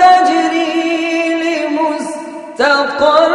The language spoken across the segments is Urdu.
تجري لمستقر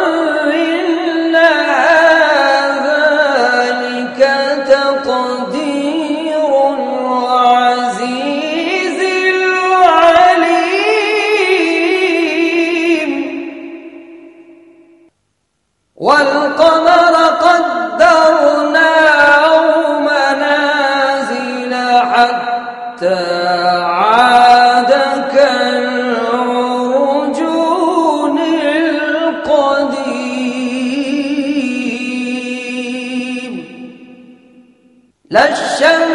لا الشمس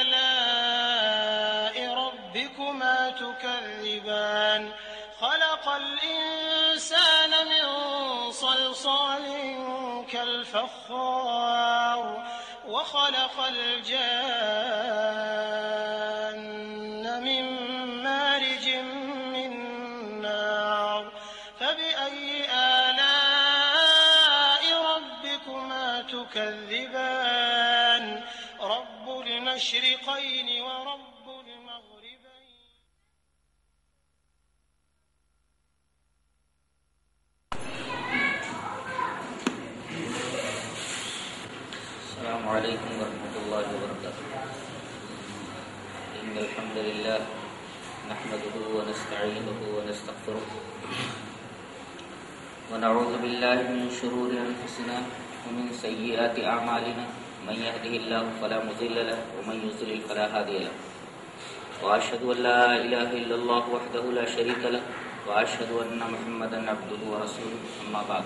كالفخار وخلق الجان من مارج من نار فبأي آلاء ربكما تكذبان؟ رب المشرقين السلام عليكم ورحمة الله وبركاته. إن الحمد لله نحمده ونستعينه ونستغفره. ونعوذ بالله من شرور أنفسنا ومن سيئات أعمالنا. من يهده الله فلا مضل له ومن يضلل فلا هادي له. وأشهد أن لا إله إلا الله وحده لا شريك له. وأشهد أن محمدا عبده ورسوله. أما بعد.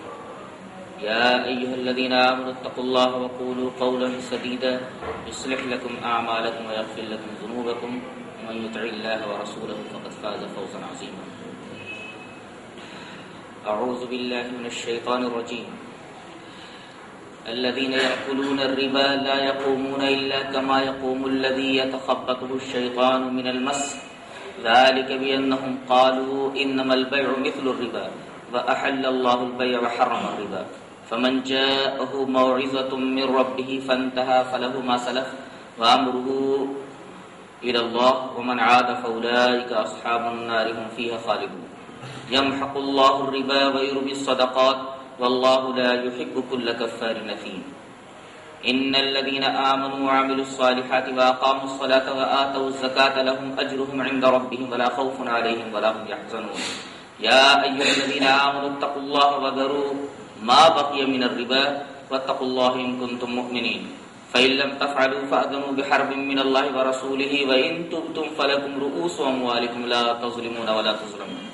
يا أيها الذين آمنوا اتقوا الله وقولوا قولا سديدا يصلح لكم أعمالكم ويغفر لكم ذنوبكم. ومن يطع الله ورسوله فقد فاز فوزا عظيما. أعوذ بالله من الشيطان الرجيم. الذين يأكلون الربا لا يقومون إلا كما يقوم الذي يتخبطه الشيطان من المس. ذلك بأنهم قالوا إنما البيع مثل الربا وأحل الله البيع وحرم الربا. فمن جاءه موعظة من ربه فانتهى فله ما سلف وأمره إلى الله ومن عاد فأولئك أصحاب النار هم فيها خالدون. يمحق الله الربا ويربي الصدقات والله لا يحب كل كفار نثيم إن الذين آمنوا وعملوا الصالحات وأقاموا الصلاة وآتوا الزكاة لهم أجرهم عند ربهم ولا خوف عليهم ولا هم يحزنون. يا أيها الذين آمنوا اتقوا الله وذروا ما بقي من الربا، واتقوا الله إن كنتم مؤمنين. فإن لم تفعلوا فأذنوا بحرب من الله ورسوله، وإن تبتم فلكم رؤوس أموالكم لا تظلمون ولا تظلمون.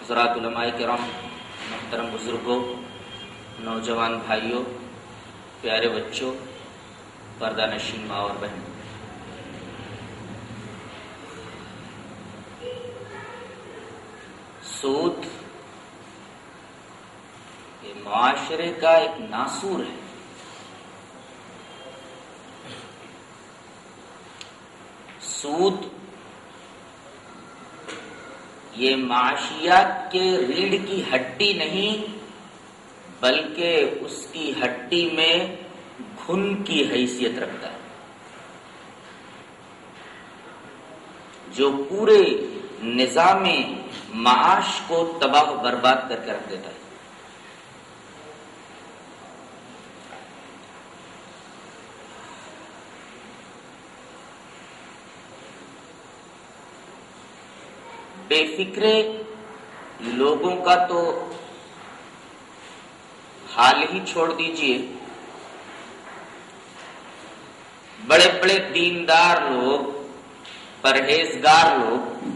حضرات علماء کرام، محترم بزرگوں، نوجوان بھائیوں، پیارے بچوں، پردہ نشین ماں اور بہن۔ سود معاشرے کا ایک ناسور ہے۔ سود، یہ معاشیات کے ریڑھ کی ہڈی نہیں، بلکہ اس کی ہڈی میں گھن کی حیثیت رکھتا ہے۔ جو پورے نظام معاش کو تباہ برباد کر کے رکھ دیتا ہے۔ بے فکرے لوگوں کا تو حال ہی چھوڑ دیجیے۔ بڑے بڑے دیندار لوگ، پرہیزگار لوگ۔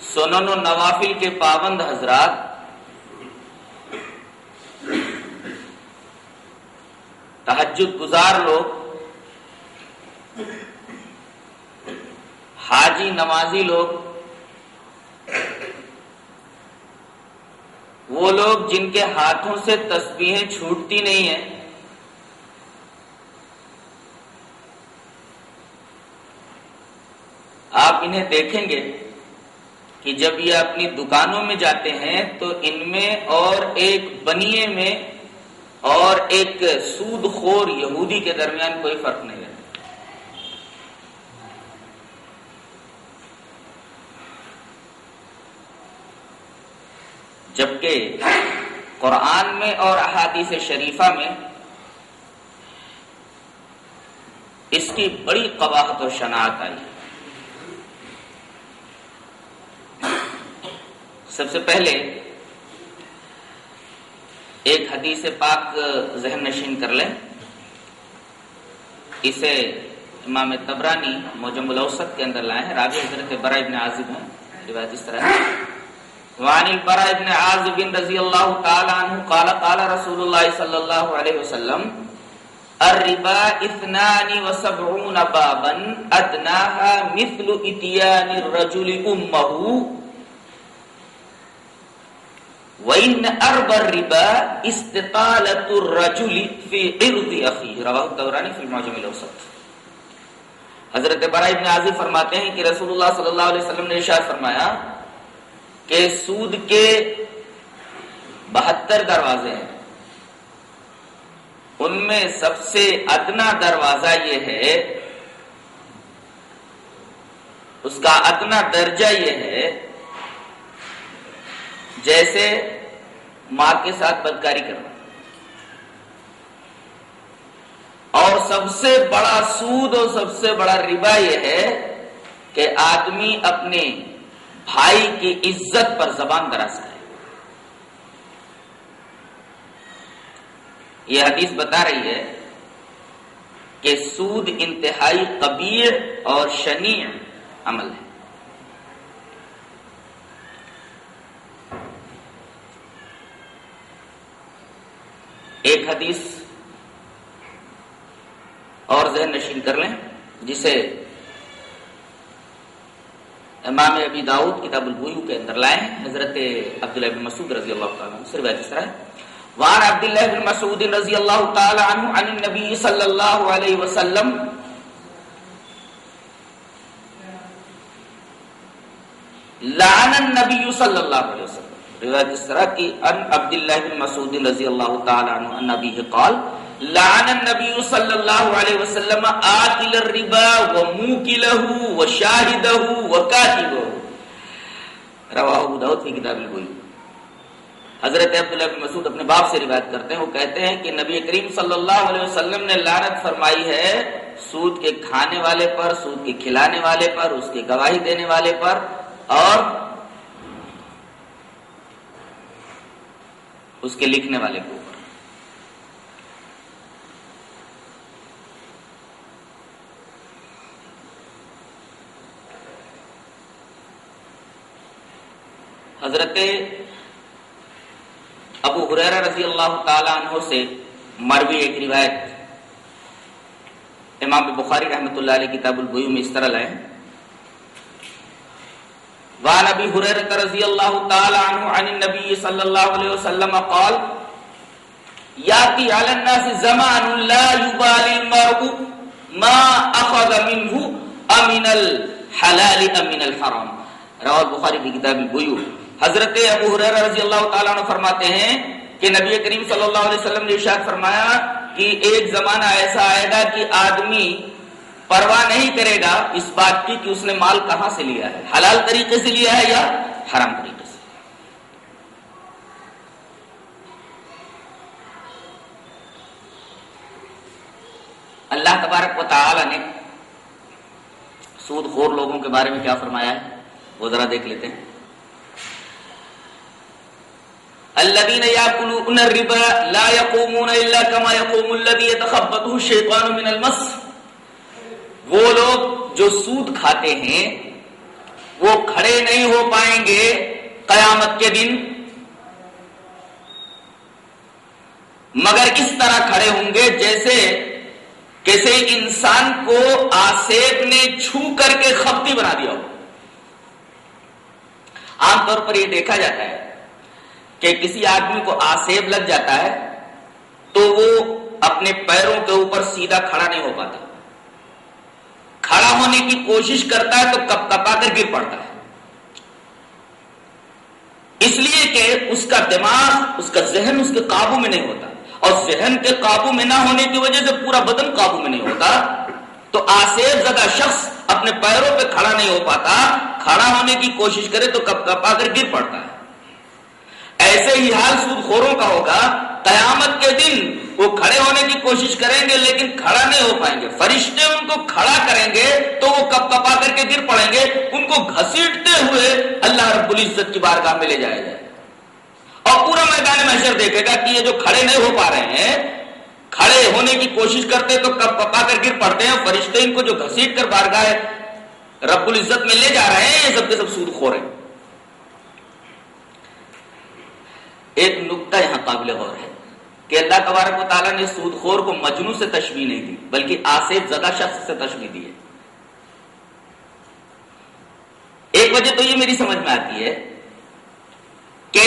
سنن و نوافل کے پابند حضرات تحجد گزار لوگ حاجی نمازی لوگ، وہ لوگ جن کے ہاتھوں سے تسبیحیں چھوٹتی نہیں ہیں، آپ انہیں دیکھیں گے کہ جب یہ اپنی دکانوں میں جاتے ہیں تو ان میں اور ایک بنیے میں اور ایک سود خور یہودی کے درمیان کوئی فرق نہیں جبکہ قرآن میں اور احادیث شریفہ میں اس کی بڑی قباحت و شناعت آئی سب سے پہلے ایک حدیث پاک ذہن نشین کر لیں۔ اسے امام تبرانی موجم الاوسط کے اندر لائے ہیں۔ راوی حضرت برا ابن عازب ہیں۔ روایت اس طرح وعن البراء بن عازب رضی اللہ تعالی عنہ قال قال رسول اللہ صلی اللہ علیہ وسلم، الربا اثنان وسبعون بابا ادناها مثل اتیان الرجل امه وَإِنَّ أَرْبَ الرِّبَا اسْتِطَالَةُ الرَّجُلِ فِي عِرْضِ أَخِيهِ۔ رواہ الدورانی فی المعجم الاوسط۔ حضرت برا ابن عازب فرماتے ہیں کہ رسول اللہ صلی اللہ علیہ وسلم نے ارشاد فرمایا کہ سود کے بہتر دروازے ہیں۔ ان میں سب سے ادنا دروازہ یہ ہے، اس کا ادنا درجہ یہ ہے، جیسے ماں کے ساتھ بدکاری کرنا۔ اور سب سے بڑا سود اور سب سے بڑا ربا یہ ہے کہ آدمی اپنے بھائی کی عزت پر زبان دراز کرے۔ یہ حدیث بتا رہی ہے کہ سود انتہائی قبیع اور شنیع عمل ہے۔ ایک حدیث اور ذہن نشین کر لیں، جسے امام ابی داؤد کتاب البیو کے اندر لائے ہیں حضرت عبداللہ بن مسعود رضی اللہ تعالیٰ عنہ سے روایت اس طرح ہے۔ وعن عبداللہ بن مسعود رضی اللہ تعالیٰ عنہ عن النبی صلی اللہ علیہ وسلم۔ لعن النبی صلی اللہ علیہ وسلم۔ روایت اس طرح کی ان عبداللہ بن مسعود رضی اللہ تعالی عنہ ان نبی قال لعن النبی صلی اللہ علیہ وسلم آکل الربا وموکلہ وشاہدہ وکاتبہ. رواہ ابو داؤد کی کتاب الگوئی حضرت عبداللہ بن مسعود اپنے باپ سے روایت کرتے ہیں، وہ کہتے ہیں کہ نبی کریم صلی اللہ علیہ وسلم نے لعنت فرمائی ہے سود کے کھانے والے پر، سود کے کھلانے والے پر، اس کی گواہی دینے والے پر اور اس کے لکھنے والے کے حضرت ابو حریرہ رضی اللہ تعالی عنہ سے مروی ایک روایت امام بخاری رحمۃ اللہ علیہ کتاب البیو میں اس طرح لائے۔ وعن ابي هريره رضي الله تعالى عنه عن النبي صلى الله عليه وسلم قال ياتي على الناس زمان لا يبالي المرء ما اخذ منه امن الحلال امن الحرام۔ رواه البخاري في كتاب البيوع حضرت ابو ہریرہ رضی اللہ تعالی عنہ فرماتے ہیں کہ نبی کریم صلی اللہ علیہ وسلم نے ارشاد فرمایا کہ ایک زمانہ ایسا آئے گا کہ آدمی پرواہ نہیں کرے گا اس بات کی کہ اس نے مال کہاں سے لیا ہے؟ حلال طریقے سے لیا ہے یا حرام طریقے سے؟ اللہ تبارک و تعالی نے سود خور لوگوں کے بارے میں کیا فرمایا ہے؟ وہ ذرا دیکھ لیتے ہیں۔ الذين ياكلون الربا لا يقومون الا كما يقوم الذي يتخبطه الشيطان من المس. وہ لوگ جو سود کھاتے ہیں، وہ کھڑے نہیں ہو پائیں گے قیامت کے دن۔ مگر اس طرح کھڑے ہوں گے جیسے کسی انسان کو آسیب نے چھو کر کے خبتی بنا دیا ہو۔ عام طور پر یہ دیکھا جاتا ہے کہ کسی آدمی کو آسیب لگ جاتا ہے تو وہ اپنے پیروں کے اوپر سیدھا کھڑا نہیں ہو پاتا۔ کھڑا ہونے کی کوشش کرتا ہے تو کپ کپا کر گر پڑتا ہے۔ اس لیے کہ اس کا دماغ، اس کا ذہن اس کے قابو میں نہیں ہوتا۔ اور ذہن کے قابو میں نہ ہونے کی وجہ سے پورا بدن قابو میں نہیں ہوتا۔ تو آسیب زدہ شخص اپنے پیروں پہ کھڑا نہیں ہو پاتا۔ کھڑا ہونے کی کوشش کرے تو کپ کپا کر گر پڑتا ہے۔ ایسے ہی حال سود خوروں کا ہوگا، قیامت کے دن وہ کھڑے ہونے کی کوشش کریں گے، لیکن کھڑا نہیں ہو پائیں گے۔ فرشتے ان کو کھڑا کریں گے تو وہ کپ کپا کر کے گر پڑیں گے۔ ان کو گھسیٹتے ہوئے اللہ رب العزت کی بارگاہ میں لے جائے۔ گا اور پورا میدان محشر دیکھے گا کہ یہ جو کھڑے نہیں ہو پا رہے ہیں، کھڑے ہونے کی کوشش کرتے تو کپ کپا کر گر پڑتے ہیں۔ فرشتے ان کو جو گھسیٹ کر بارگاہ رب العزت میں لے جا رہے ہیں، یہ سب کے سب سود خور ہیں۔ ایک نقطہ یہاں قابل غور ہے کہ اللہ تبارک و تعالیٰ نے سود خور کو مجنو سے تشبیح نہیں دی، بلکہ آصف زدہ شخص سے تشبیح دی ہے۔ ایک وجہ تو یہ میری سمجھ میں آتی ہے کہ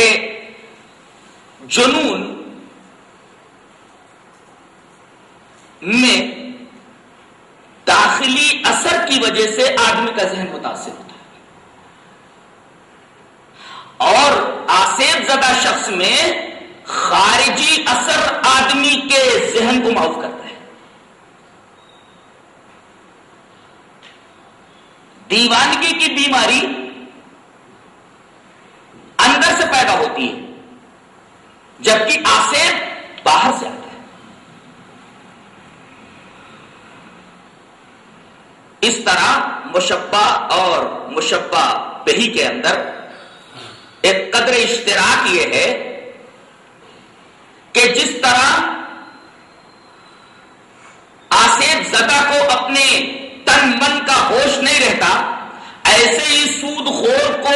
جنون میں داخلی اثر کی وجہ سے آدمی کا ذہن متاثر ہوتا اور آصف زدہ شخص میں خارجی اثر آدمی کے ذہن کو معاف کرتا ہے۔ دیوانگی کی بیماری اندر سے پیدا ہوتی ہے، جبکہ آسیب باہر سے آتا ہے۔ اس طرح مشبہ اور مشبہ بہی کے اندر ایک قدر اشتراک یہ ہے کہ جس طرح آصف زدہ کو اپنے تن من کا ہوش نہیں رہتا، ایسے ہی سود خور کو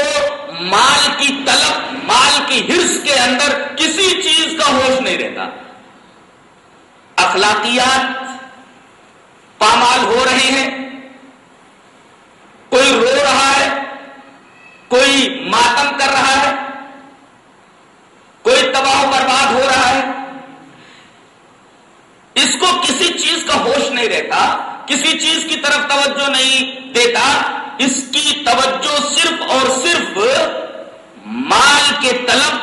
مال کی طلب، مال کی ہرس کے اندر کسی چیز کا ہوش نہیں رہتا۔ اخلاقیات پامال ہو رہے ہیں، کوئی رو رہا ہے کوئی ماتم کر رہا ہے؟ کوئی تباہ برباد ہو رہا ہے؟ اس کو کسی چیز کا ہوش نہیں رہتا، کسی چیز کی طرف توجہ نہیں دیتا۔ اس کی توجہ صرف اور صرف مال کے طلب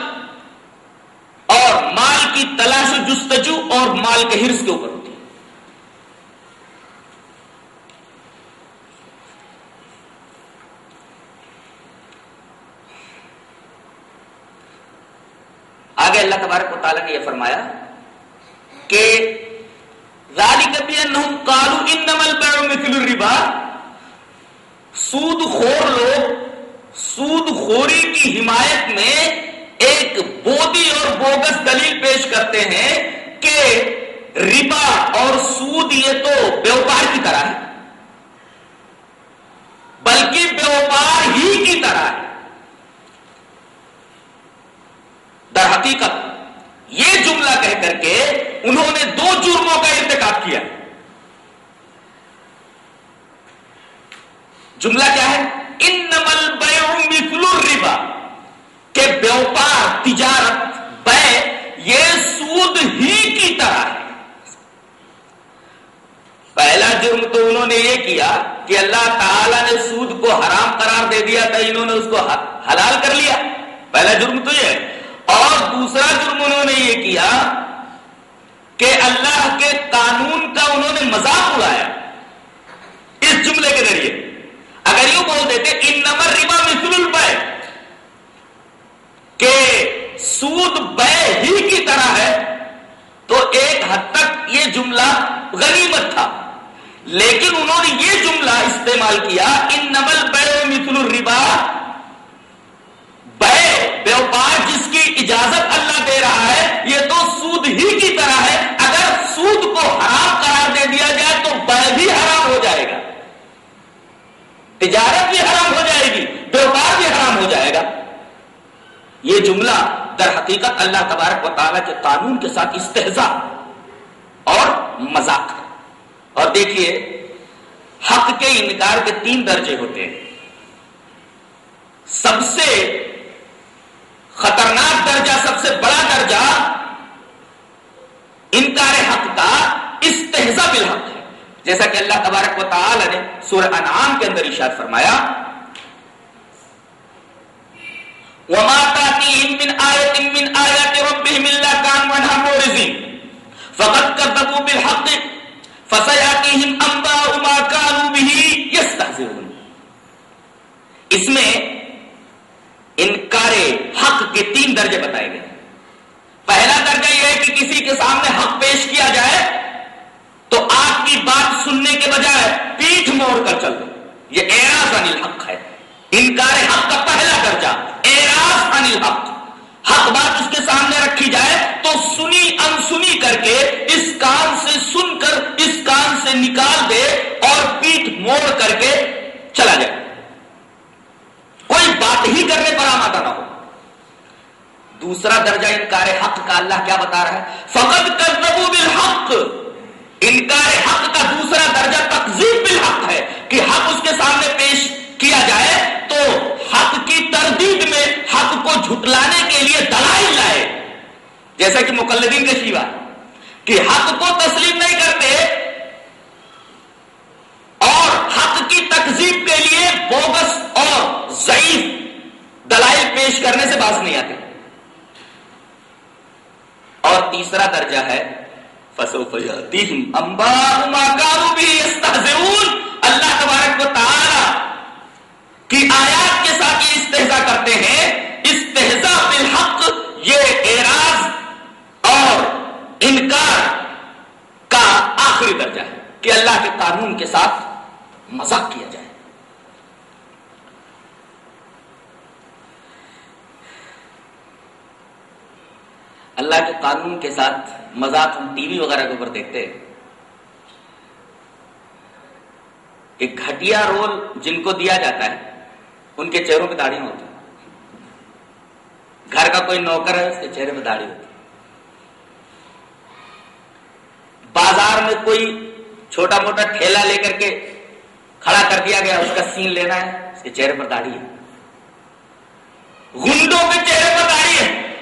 اور مال کی تلاش جستجو اور مال کے ہرس کے اوپر۔ آگے اللہ تبارک و تعالیٰ نے یہ فرمایا کہ کالو ان سود خور لوگ، سود خوری کی حمایت میں ایک بودی اور بوگس دلیل پیش کرتے ہیں کہ ربا اور سود یہ تو بیوپار کی طرح ہے، بلکہ بیوپار ہی کی طرح ہے۔ در حقیقت یہ جملہ کہہ کر کے انہوں نے دو جرموں کا انتخاب کیا۔ جملہ کیا ہے؟ ان نمل مثل الربا، کہ بیوپار، تجارت بے یہ سود ہی کی طرح ہے۔ پہلا جرم تو انہوں نے یہ کیا کہ اللہ تعالی نے سود کو حرام قرار دے دیا تھا، انہوں نے اس کو حلال کر لیا۔ پہلا جرم تو یہ ہے اور دوسرا جرم انہوں نے یہ کیا کہ اللہ کے قانون کا انہوں نے مذاق اڑایا اس جملے کے ذریعے۔ اگر یوں بول دیتے ان نمبر ربا مثل البے کہ سود بے ہی کی طرح ہے، تو ایک حد تک یہ جملہ غنیمت تھا۔ لیکن انہوں نے یہ جملہ استعمال کیا ان نمل بے مثل الربا بیوپار جس کی اجازت اللہ دے رہا ہے، یہ تو سود ہی کی طرح ہے۔ اگر سود کو حرام قرار دے دیا جائے تو بے بھی حرام ہو جائے گا۔ تجارت بھی حرام ہو جائے گی، بیوپار بھی حرام ہو جائے گا۔ یہ جملہ در حقیقت اللہ تبارک و تعالیٰ کے قانون کے ساتھ استحضا اور مذاق ہے۔ اور دیکھیے، حق کے انکار کے تین درجے ہوتے ہیں۔ سب سے خطرناک درجہ، سب سے بڑا درجہ انکار حق کا استحزا بالحق ہے۔ جیسا کہ اللہ تبارک و تعالی نے سورہ انعام کے اندر اشاد فرمایا، وما تاتيهم من آية من آيات ربهم إلا كانوا عنها مورزين فقد كذبوا بالحق فسيأتيهم أنباء ما كانوا به يستهزئون۔ اس میں انکار حق کے تین درجے بتائے گئے۔ پہلا درجہ یہ ہے کہ کسی کے سامنے حق پیش کیا جائے تو آپ کی بات سننے کے بجائے پیٹھ موڑ کر چل دو۔ یہ ایرا عن الحق ہے انکار حق کا پہلا درجہ ایراز عن الحق حق بات اس کے سامنے رکھی جائے تو سنی انسنی کر کے اس کان سے سن کر اس کان سے نکال دے اور پیٹھ موڑ کر کے چلا جائے کوئی بات ہی کرنے پر آمادہ نہ ہو دوسرا درجہ انکار حق کا اللہ کیا بتا رہا ہے فقط کرتبو بالحق انکار حق کا دوسرا درجہ تقزیب بالحق ہے کہ حق اس کے سامنے پیش کیا جائے تو حق کی تردید میں حق کو جھٹلانے کے لیے دلائل لائے جیسا کہ مقلدین کا شیوا کہ حق کو تسلیم نہیں کرتے اور حق کی تقزیب کے لیے بوگس اور ضعیف دلائل پیش کرنے سے باز نہیں آتے۔ اور تیسرا درجہ ہے اللہ تبارک و تعالی کی آیات کے ساتھ یہ استحضا کرتے ہیں۔ استحضا بالحق، یہ اعراض اور انکار کا آخری درجہ ہے کہ اللہ کے قانون کے ساتھ مذاق کیا جائے۔ اللہ کے قانون کے ساتھ مذاق ہم ٹی وی وغیرہ کے اوپر دیکھتے ہیں۔ ایک گھٹیا رول جن کو دیا جاتا ہے، ان کے چہروں پہ داڑھی ہوتی گھر کا کوئی نوکر ہے، اس کے چہرے پہ داڑھی ہوتی بازار میں کوئی چھوٹا موٹا ٹھیلا لے کر کے کھڑا کر دیا گیا، اس کا سین لینا ہے، اس کے چہرے پر داڑھی ہے۔ گنڈوں کے چہرے پر داڑھی ہے۔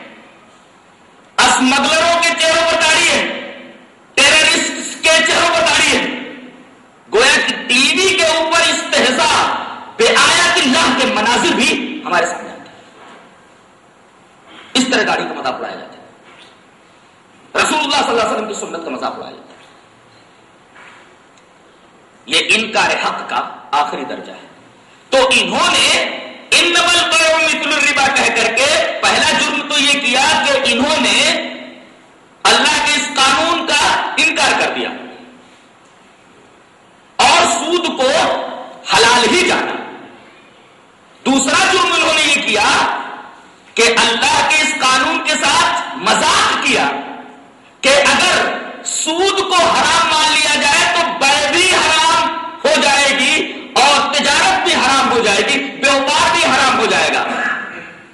اسمگلروں کے چہروں پر داڑھی ہے۔ ٹیررسٹ کے چہروں پر داڑھی ہے۔ گویا کہ ٹی وی کے اوپر استحصا، بے آیات اللہ کے مناظر بھی ہمارے سامنے آتے ہیں۔ اس طرح گاڑی کا مذاق اڑایا جاتا ہے۔ اللہ صلی اللہ علیہ وسلم کی سنت کا مذاق اڑایا یہ انکار حق کا آخری درجہ ہے۔ تو انہوں نے ان الربا کہہ کر کے پہلا جرم تو یہ کیا کہ انہوں نے اللہ کے اس قانون کا انکار کر دیا اور سود کو حلال ہی جانا۔ دوسرا جرم انہوں نے یہ کیا کہ اللہ کے اس قانون کے ساتھ مذاق کیا۔ کہ اگر سود کو حرام مان لیا جائے تو بے بھی حرام ہو جائے گی اور تجارت بھی حرام ہو جائے گی ویوپار بھی حرام ہو جائے گا۔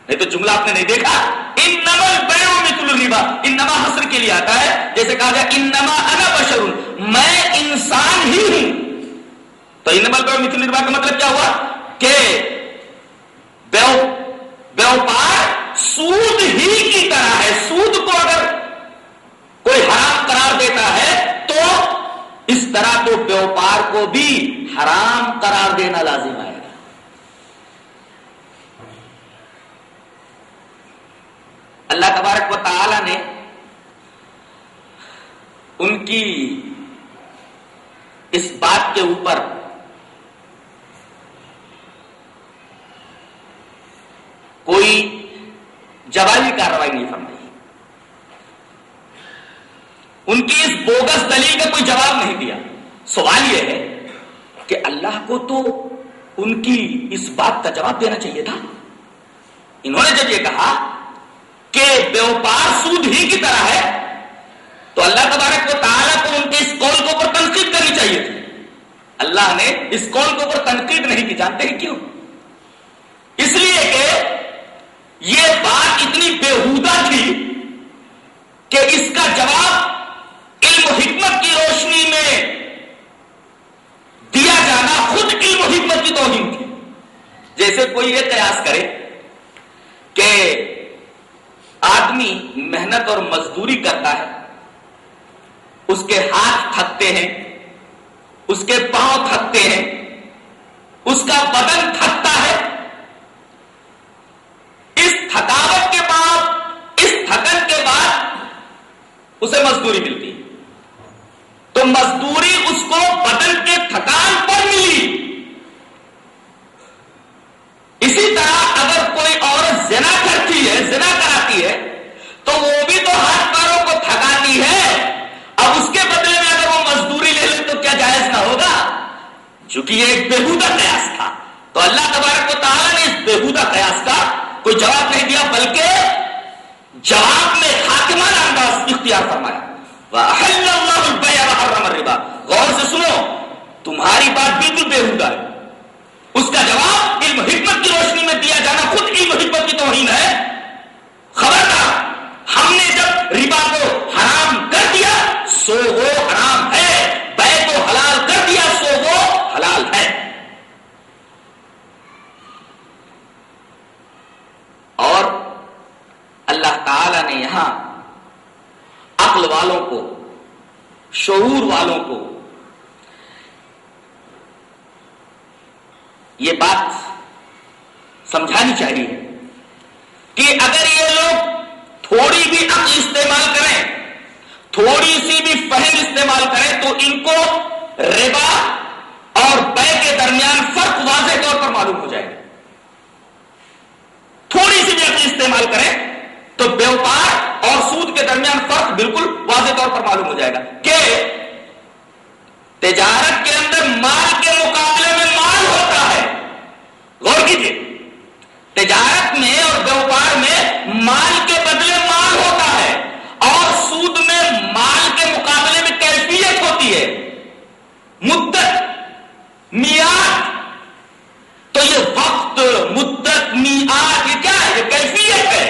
نہیں تو جملہ آپ نے نہیں دیکھا؟ ان نمل بیو متل ریبا ان نما حسر کے لیے آتا ہے، جیسے کہا جائے ان نما انا بشر۔ میں انسان ہی ہوں۔ تو ان نمل بیو متل ریبا کا مطلب کیا ہوا؟ کہ ویوپار سود ہی کی طرح ہے۔ سود کو اگر کوئی حرام قرار دیتا ہے تو اس طرح تو ویوپار کو بھی حرام قرار دینا لازم آئے گا اللہ تبارک و تعالی نے ان کی اس بات کے اوپر کوئی جوابی کاروائی نہیں فرمائی۔ ان کی اس بوگس دلیل کا کوئی جواب نہیں دیا۔ سوال یہ ہے کہ اللہ کو تو ان کی اس بات کا جواب دینا چاہیے تھا۔ انہوں نے جب یہ کہا کہ ویوپار سود ہی کی طرح ہے، تو اللہ تبارک کو تعالیٰ کو ان کے اس قول کے اوپر تنقید کرنی چاہیے تھی۔ اللہ نے اس قول کے اوپر تنقید نہیں کی، جانتے ہیں کیوں؟ اس لیے کہ یہ بات اتنی بےحودہ تھی کہ اس کا جواب حکمت کی روشنی میں دیا جانا خود علم و حکمت کی توہین تھی۔ جیسے کوئی یہ قیاس کرے کہ آدمی محنت اور مزدوری کرتا ہے، اس کے ہاتھ تھکتے ہیں، اس کے پاؤں تھکتے ہیں، اس کا بدن تھکتا ہے۔ اس تھکاوٹ کے بعد، اس تھکن کے بعد اسے مزدوری ملتی۔ تو مزدوری اس کو بدن کے تھکان پر ملی۔ اسی طرح اگر کوئی عورت زنا کرتی ہے، زنا کراتی ہے، تو وہ بھی تو ہاتھ پیروں کو تھکاتی ہے۔ اب اس کے بدلے میں اگر وہ مزدوری لے لے تو کیا جائز نہ ہوگا؟ چونکہ یہ ایک بےحودہ قیاس تھا۔ تو اللہ تبارک و تعالیٰ نے اس بےحودہ قیاس کا کوئی جواب نہیں دیا، بلکہ جواب میں حاکمانہ انداز اختیار فرمایا۔ وَأَحَلَّ اللَّهُ الْبَيْعَ وَحَرَّمَ الرِّبَا۔ غور سے سنو، تمہاری بات بالکل بےحودہ ہے۔ اس کا جواب علم حکمت کی روشنی میں دیا جانا خود علم حکمت کی توہین ہے۔ خبردار، ہم نے جب ربا کو حرام کر دیا، سو وہ حرام ہے۔ بے کو حلال کر دیا، سو وہ حلال ہے۔ اور اللہ تعالی نے یہاں عقل والوں کو، شعور والوں کو۔ یہ بات سمجھانی چاہیے کہ اگر یہ لوگ تھوڑی بھی عقل استعمال کریں، تھوڑی سی بھی فہم استعمال کریں، تو ان کو ربا اور بے کے درمیان فرق واضح طور پر معلوم ہو جائے۔ گا تھوڑی سی بھی عقل استعمال کریں تو ویوپار معلوم ہو جائے گا کہ تجارت کے اندر مال کے مقابلے میں مال ہوتا ہے۔ غور کیجیے تجارت میں اور ویوپار میں مال کے بدلے مال ہوتا ہے اور سود میں مال کے مقابلے میں کیفیت ہوتی ہے مدت میاد تو یہ وقت مدت میاد یہ کیا ہے یہ کیفیت ہے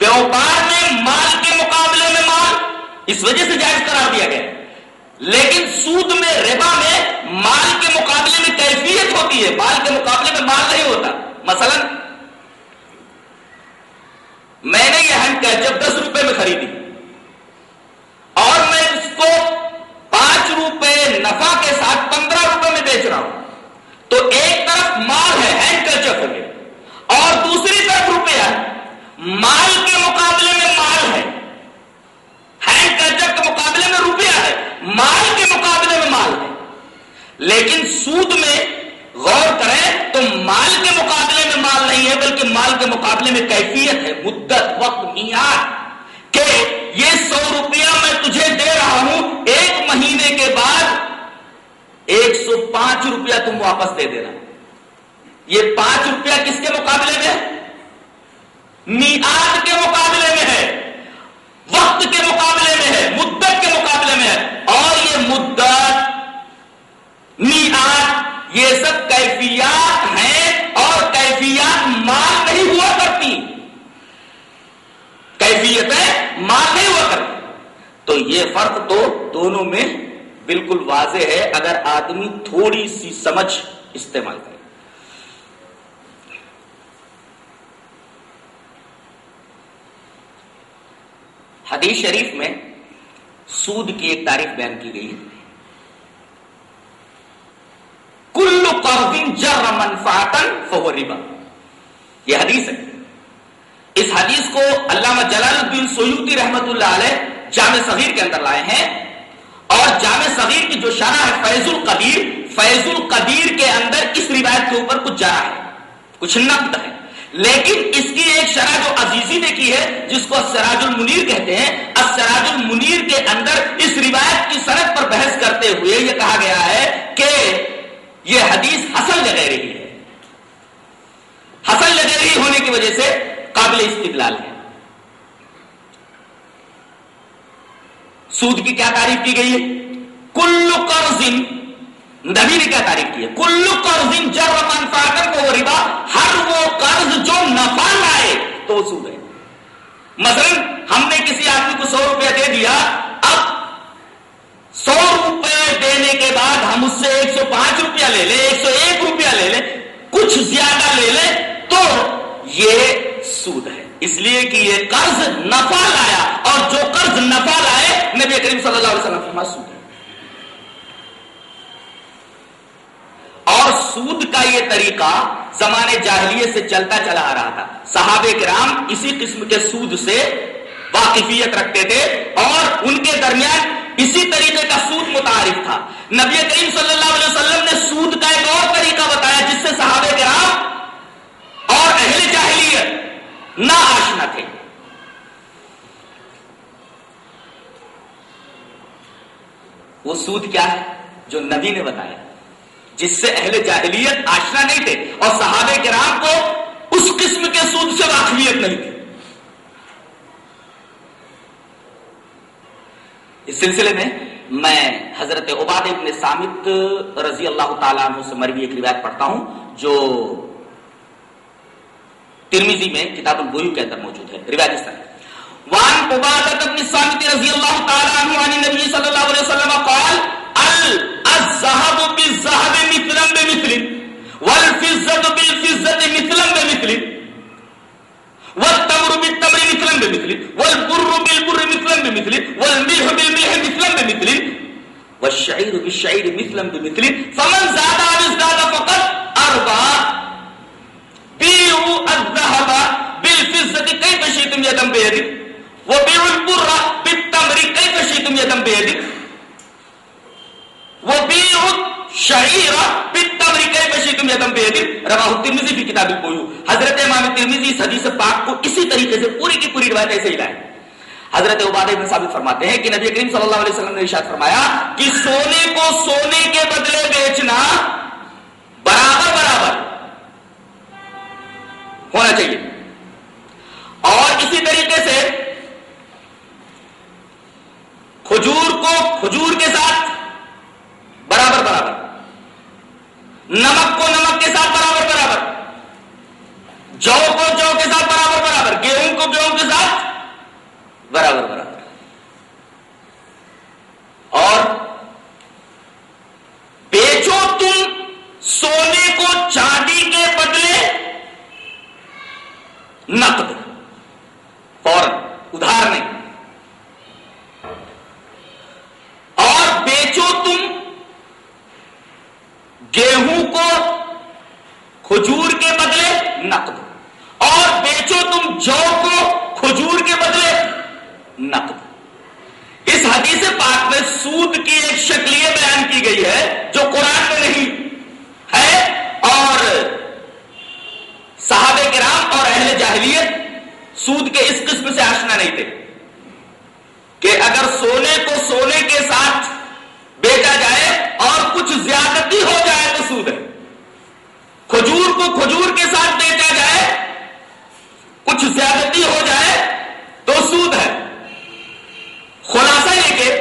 ویوپار میں مال کے مقابلے میں مال اس وجہ سے جائز قرار دیا گیا۔ لیکن سود میں، ربا میں مال کے مقابلے میں کیفیت ہوتی ہے۔ مال کے مقابلے میں مال نہیں ہوتا۔ مثلا، میں نے یہ ہینڈ کیچپ دس روپے میں خریدی اور میں اس کو پانچ روپے نفع کے ساتھ پندرہ روپے میں بیچ رہا ہوں۔ تو ایک طرف مال ہے، ہینڈ کیچپ ہے۔ اور دوسری طرف روپیہ مال کے مقابلے میں مال ہے۔ ہینڈ کا کے مقابلے میں روپیہ ہے، مال کے مقابلے میں مال ہے۔ لیکن سود میں غور کریں تو مال کے مقابلے میں مال نہیں ہے، بلکہ مال کے مقابلے میں کیفیت ہے، مدت، وقت میار کہ یہ سو روپیہ میں تجھے دے رہا ہوں، ایک مہینے کے بعد ایک سو پانچ روپیہ تم واپس دے دینا۔ یہ پانچ روپیہ کس کے مقابلے میں میعاد کے مقابلے وقت کے مقابلے میں ہے، مدت کے مقابلے میں ہے۔ اور یہ مدت، میعاد، یہ سب کیفیات ہیں اور کیفیات مال نہیں ہوا کرتی۔ کیفیتیں مال نہیں ہوا کرتی۔ تو یہ فرق تو دونوں میں بالکل واضح ہے۔ اگر آدمی تھوڑی سی سمجھ استعمال کرے۔ حدیث شریف میں سود کی ایک تعریف بیان کی گئی ہے۔ کل قرض جر منفاطن فهو ربا۔ یہ حدیث ہے۔ اس حدیث کو علامہ جلال الدین سیوتی رحمت اللہ علیہ جامع صغیر کے اندر لائے ہیں۔ اور جامع صغیر کی جو شرح ہے فیض القدیر فیض القدیر کے اندر اس روایت کے اوپر کچھ جرا ہے، کچھ نقد ہے۔ لیکن اس کی ایک شرح جو عزیزی نے کی ہے، جس کو سراج المنیر کہتے ہیں سراج المنیر کے اندر اس روایت کی سڑک پر بحث کرتے ہوئے یہ کہا گیا ہے کہ یہ حدیث حسن لگے رہی ہے۔ حسن لگے رہی ہونے کی وجہ سے قابل استدلال ہے۔ سود کی کیا تعریف کی گئی ہے؟ کل قرض نبی نے کیا تعریف کی ہے؟ کل قرض جر منفاطن کو وہ ربا ہر وہ قرض جو نفع لائے تو وہ سود ہے۔ مثلا ہم نے کسی آدمی کو سو روپیہ دے دیا، اب سو روپے دینے کے بعد ہم اس سے ایک سو پانچ روپیہ لے لیں، ایک سو ایک روپیہ لے لیں، کچھ زیادہ لے لیں تو یہ سود ہے۔ اس لیے کہ یہ قرض نفع لایا، اور جو قرض نفع لائے، نبی کریم صلی اللہ علیہ وسلم سود ہے اور سود کا یہ طریقہ زمانے جاہلیت سے چلتا چلا آ رہا تھا۔ صحابہ کرام اسی قسم کے سود سے واقفیت رکھتے تھے اور ان کے درمیان اسی طریقے کا سود متعارف تھا۔ نبی کریم صلی اللہ علیہ وسلم نے سود کا ایک اور طریقہ بتایا جس سے صحابہ کرام اور اہل جاہلیت نہ آشنا تھے۔ وہ سود کیا ہے جو نبی نے بتایا؟ جس سے اہل جاہلیت آشنا نہیں تھے اور صحابہ کرام کو اس قسم کے سود سے واقفیت نہیں تھی۔ اس سلسلے میں میں حضرت عباد ابن سامت رضی اللہ تعالیٰ عنہ سے مروی ایک روایت پڑھتا ہوں جو ترمیزی میں کتاب البیو کے اندر موجود ہے۔ روایت اس طرح وان عبادت ابن سامت رضی اللہ تعالیٰ عنہ عن نبی صلی اللہ علیہ وسلم قال الذهب بالذهب مثلا بمثل والفزة بالفزة مثلا بمثل والتمر بالتمر مثلا بمثل والبر بالبر مثلا بمثل والملح بالملح مثلا بمثل والشعير بالشعير مثلا بمثل. فمن زاد عن ازداد فقط أربع بيعوا الذهب بالفزة كيف شئتم يدا بيد وبيعوا البر بالتمر كيف شئتم يدا بيد وبيعوا الشعير بالتمر كيف شئتم يدا رواه الترمذي في كتاب البيوع حضرت امام ترمذی اس حدیث پاک کو اسی طریقے سے پوری کی پوری روایت ایسے ہی لائے. حضرت عبادہ بن ثابت فرماتے ہیں کہ نبی کریم صلی اللہ علیہ وسلم نے ارشاد فرمایا کہ سونے کو سونے کے بدلے بیچنا برابر برابر ہونا چاہیے. اور اسی طریقے سے کھجور کو کھجور کے ساتھ برابر برابر۔ نمک کو نمک کے ساتھ برابر برابر۔ جو کو جو کے ساتھ برابر برابر۔ گیہوں کو گیہوں کے ساتھ برابر برابر۔ اور بیچو تم سونے کو چاندی کے بدلے نقد۔ فوراً، ادھار نہیں۔ اور بیچو تم گیہوں کو کھجور کے بدلے نقد اور بیچو تم جو کو کھجور کے بدلے نقد اس حدیث پاک میں سود کی ایک شکل یہ بیان کی گئی ہے جو قرآن میں نہیں ہے۔ اور صحابہ کرام اور اہل جاہلیت سود کے اس قسم سے آشنا نہیں تھے کہ اگر سونے کو سونے کے ساتھ بیچا جائے اور کچھ زیادتی ہو جائے تو سود ہے کھجور کو کھجور کے ساتھ بیچا جائے، کچھ زیادتی ہو جائے تو سود ہے۔ خلاصہ یہ کہ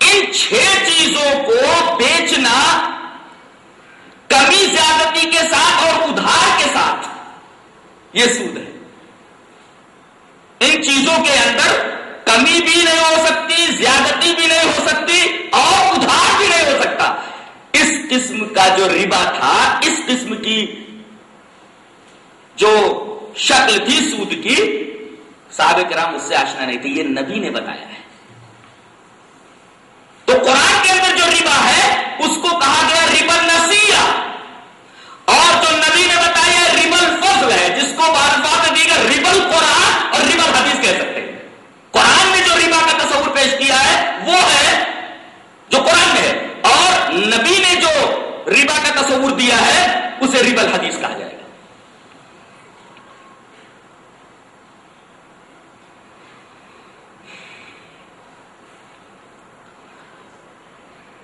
ان چھ چیزوں کو بیچنا کمی زیادتی کے ساتھ اور ادھار کے ساتھ، یہ سود ہے۔ ان چیزوں کے اندر کمی بھی نہیں ہو سکتی، زیادتی بھی نہیں ہو سکتی اور ادھار بھی نہیں اس قسم کا جو ربا تھا، اس قسم کی جو شکل تھی سود کی، صحابہ کرام اس سے آشنا نہیں تھی یہ نبی نے بتایا ہے۔ تو قرآن کے اندر جو ربا ہے، اس کو کہا گیا ریبل نسیہ اور جو نبی نے بتایا ریبل فضل ہے، جس کو بات دیگر ریبل قرآن اور ریبل حدیث کہہ سکتے ہیں۔ قرآن نے جو ربا کا تصور پیش کیا ہے، وہ ہے جو قرآن میں ہے۔ نبی نے جو ربا کا تصور دیا ہے، اسے ریبل حدیث کہا جائے گا۔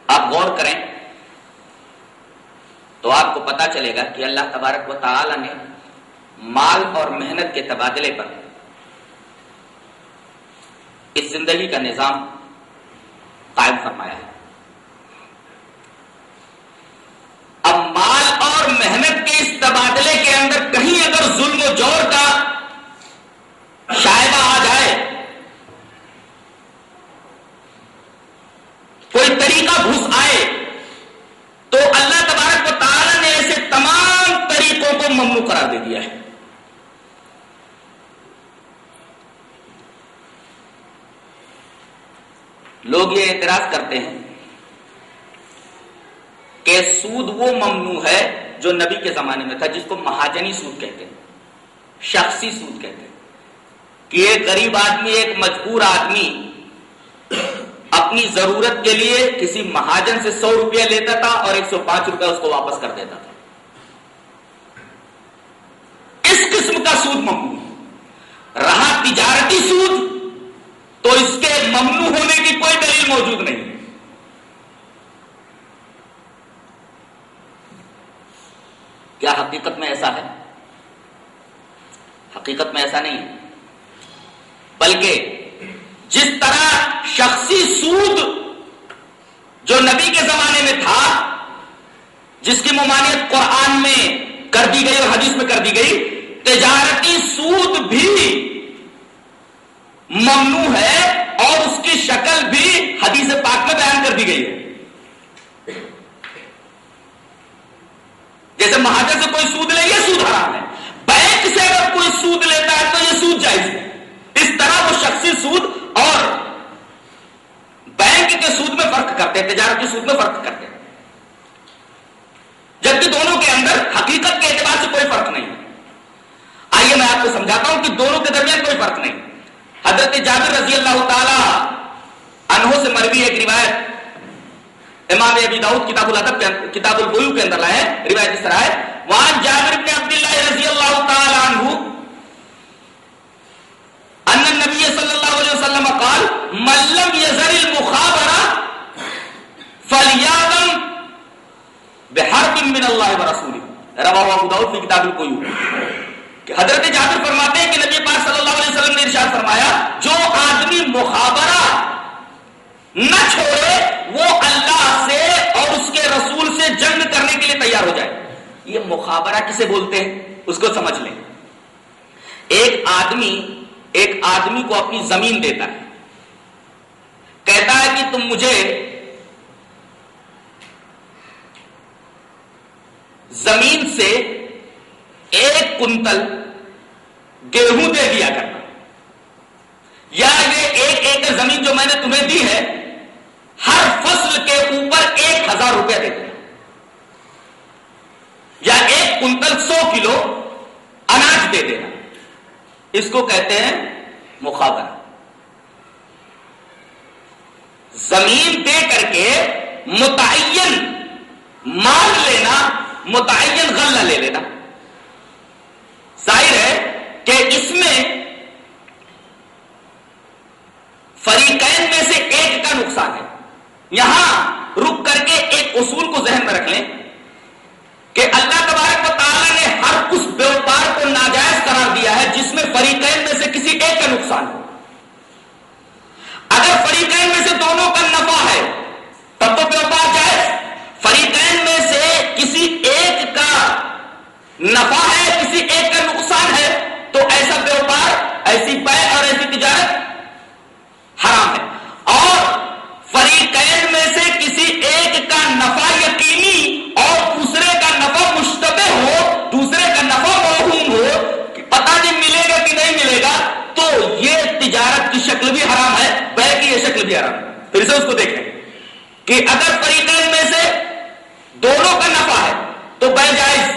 آپ غور کریں، تو آپ کو پتا چلے گا کہ اللہ تبارک و تعالی نے مال اور محنت کے تبادلے پر اس زندگی کا نظام قائم فرمایا ہے اب مال اور محنت کے اس تبادلے کے اندر کہیں اگر ظلم و جور کا شائبہ آ جائے، کوئی طریقہ گھس آئے، تو اللہ تبارک و تعالی نے ایسے تمام طریقوں کو ممنوع قرار دے دیا ہے۔ لوگ یہ اعتراض کرتے ہیں کہ سود وہ ممنوع ہے جو نبی کے زمانے میں تھا، جس کو مہاجنی سود کہتے ہیں، شخصی سود کہتے ہیں، کہ ایک غریب آدمی، ایک مجبور آدمی اپنی ضرورت کے لیے کسی مہاجن سے سو روپیہ لیتا تھا اور ایک سو پانچ روپیہ اس کو واپس کر دیتا تھا۔ اس قسم کا سود ممنوع رہا تجارتی سود تو اس کے ممنوع ہونے کی کوئی دلیل موجود نہیں۔ کیا حقیقت میں ایسا ہے؟ حقیقت میں ایسا نہیں ہے۔ بلکہ جس طرح شخصی سود جو نبی کے زمانے میں تھا، جس کی ممانعت قرآن میں کر دی گئی اور حدیث میں کر دی گئی، تجارتی سود بھی ممنوع ہے اور اس کی شکل بھی حدیث پاک میں بیان کر دی گئی ہے۔ جیسے مہاجر سے کوئی سود لے، یہ سود حرام ہے۔ بینک سے اگر کوئی سود لیتا ہے تو یہ سود جائز ہے۔ اس طرح وہ شخصی سود اور بینک کے سود میں فرق کرتے ہیں تجارتی سود میں فرق کرتے ہیں۔ جبکہ دونوں کے اندر حقیقت کے اعتبار سے کوئی فرق نہیں آئیے میں آپ کو سمجھاتا ہوں کہ دونوں کے درمیان کوئی فرق نہیں۔ حضرت جابر رضی اللہ تعالی انہوں سے مروی ایک روایت۔ امام ابی داؤد کتاب الادب کتاب البیو کے اندر لائے روایت اس طرح ہے۔ وہاں جابر بن عبداللہ رضی اللہ تعالی عنہ، ان النبی صلی اللہ علیہ وسلم قال، من لم يزر المخابرة فليعلم بحرب من اللہ ورسوله رواه ابو داؤد في کتاب البیو کہ حضرت جابر فرماتے ہیں کہ نبی پاک صلی اللہ علیہ وسلم نے ارشاد فرمایا جو آدمی مخابرہ نہ چھوڑے وہ اللہ سے اور اس کے رسول سے جنگ کرنے کے لیے تیار ہو جائے یہ مخابرہ کسے بولتے ہیں اس کو سمجھ لیں ایک آدمی ایک آدمی کو اپنی زمین دیتا ہے کہتا ہے کہ تم مجھے زمین سے ایک کنتل گیہوں دے دیا کرنا یا یہ ایک ایکڑ زمین جو میں نے تمہیں دی ہے ہر فصل کے اوپر ایک ہزار روپیہ دے دینا یا ایک کنتل سو کلو اناج دے دینا۔ اس کو کہتے ہیں مخابرہ زمین دے کر کے متعین مال لینا، متعین غلہ لے لینا۔ ظاہر ہے کہ اس میں فریقین میں سے ایک کا نقصان ہے۔ یہاں رک کر کے ایک اصول کو ذہن میں رکھ لیں۔ کہ اللہ تبارک و تعالیٰ نے ہر اس ویوپار کو ناجائز قرار دیا ہے جس میں فریقین میں سے کسی ایک کا نقصان ہو اگر فریقین میں سے دونوں کا نفع ہے، تب تو ویوپار جائز۔ فریقین میں سے کسی ایک کا نفع ہے، کسی ایک کا نقصان ہے، تو ایسا ویوپار ایسی پے اور ایسی تجارت حرام ہے۔ اور فریقین میں سے کسی ایک کا نفع یقینی اور دوسرے کا نفع مشتبہ ہو دوسرے کا نفع موہوم ہو کہ پتہ نہیں ملے گا کہ نہیں ملے گا تو یہ تجارت کی شکل بھی حرام ہے بے کی یہ شکل بھی حرام ہے پھر سے اس کو دیکھیں کہ اگر فریقین میں سے دونوں کا نفع ہے تو بے جائز،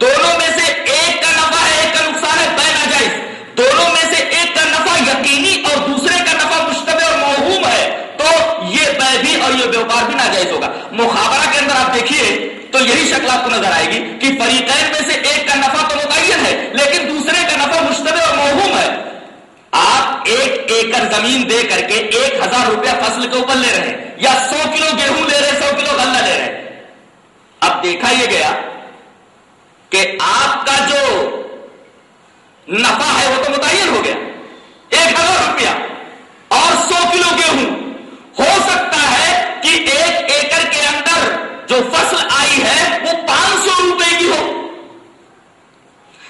دونوں میں سے ایک کا نفع ہے، ایک کا نقصان ہے بے ناجائز۔ دونوں میں سے ایک کا نفع یقینی اور دوسرے کا نفع مشتبہ اور موہوم ہے تو یہ بے بھی اور یہ ویوپار بھی ناجائز ہوگا۔ مخابرہ کے اندر آپ دیکھیے تو یہی شکل آپ کو نظر آئے گی کہ فریقین میں سے ایک کا نفع تو متعین ہے، لیکن دوسرے کا نفع مشتبہ آپ ایک ایکڑ زمین دے کر کے ایک ہزار روپیہ فصل کے اوپر لے رہے ہیں، یا سو کلو گیہوں لے رہے، سو کلو غلہ لے رہے۔ اب دیکھا یہ گیا کہ آپ کا جو نفع ہے وہ تو متعین ہو گیا۔ ایک ہزار روپیہ اور سو کلو گیہوں۔ ہو سکتا ہے کہ ایک ایکڑ کے اندر جو فصل آئی ہے وہ پانچ سو روپے کی ہو،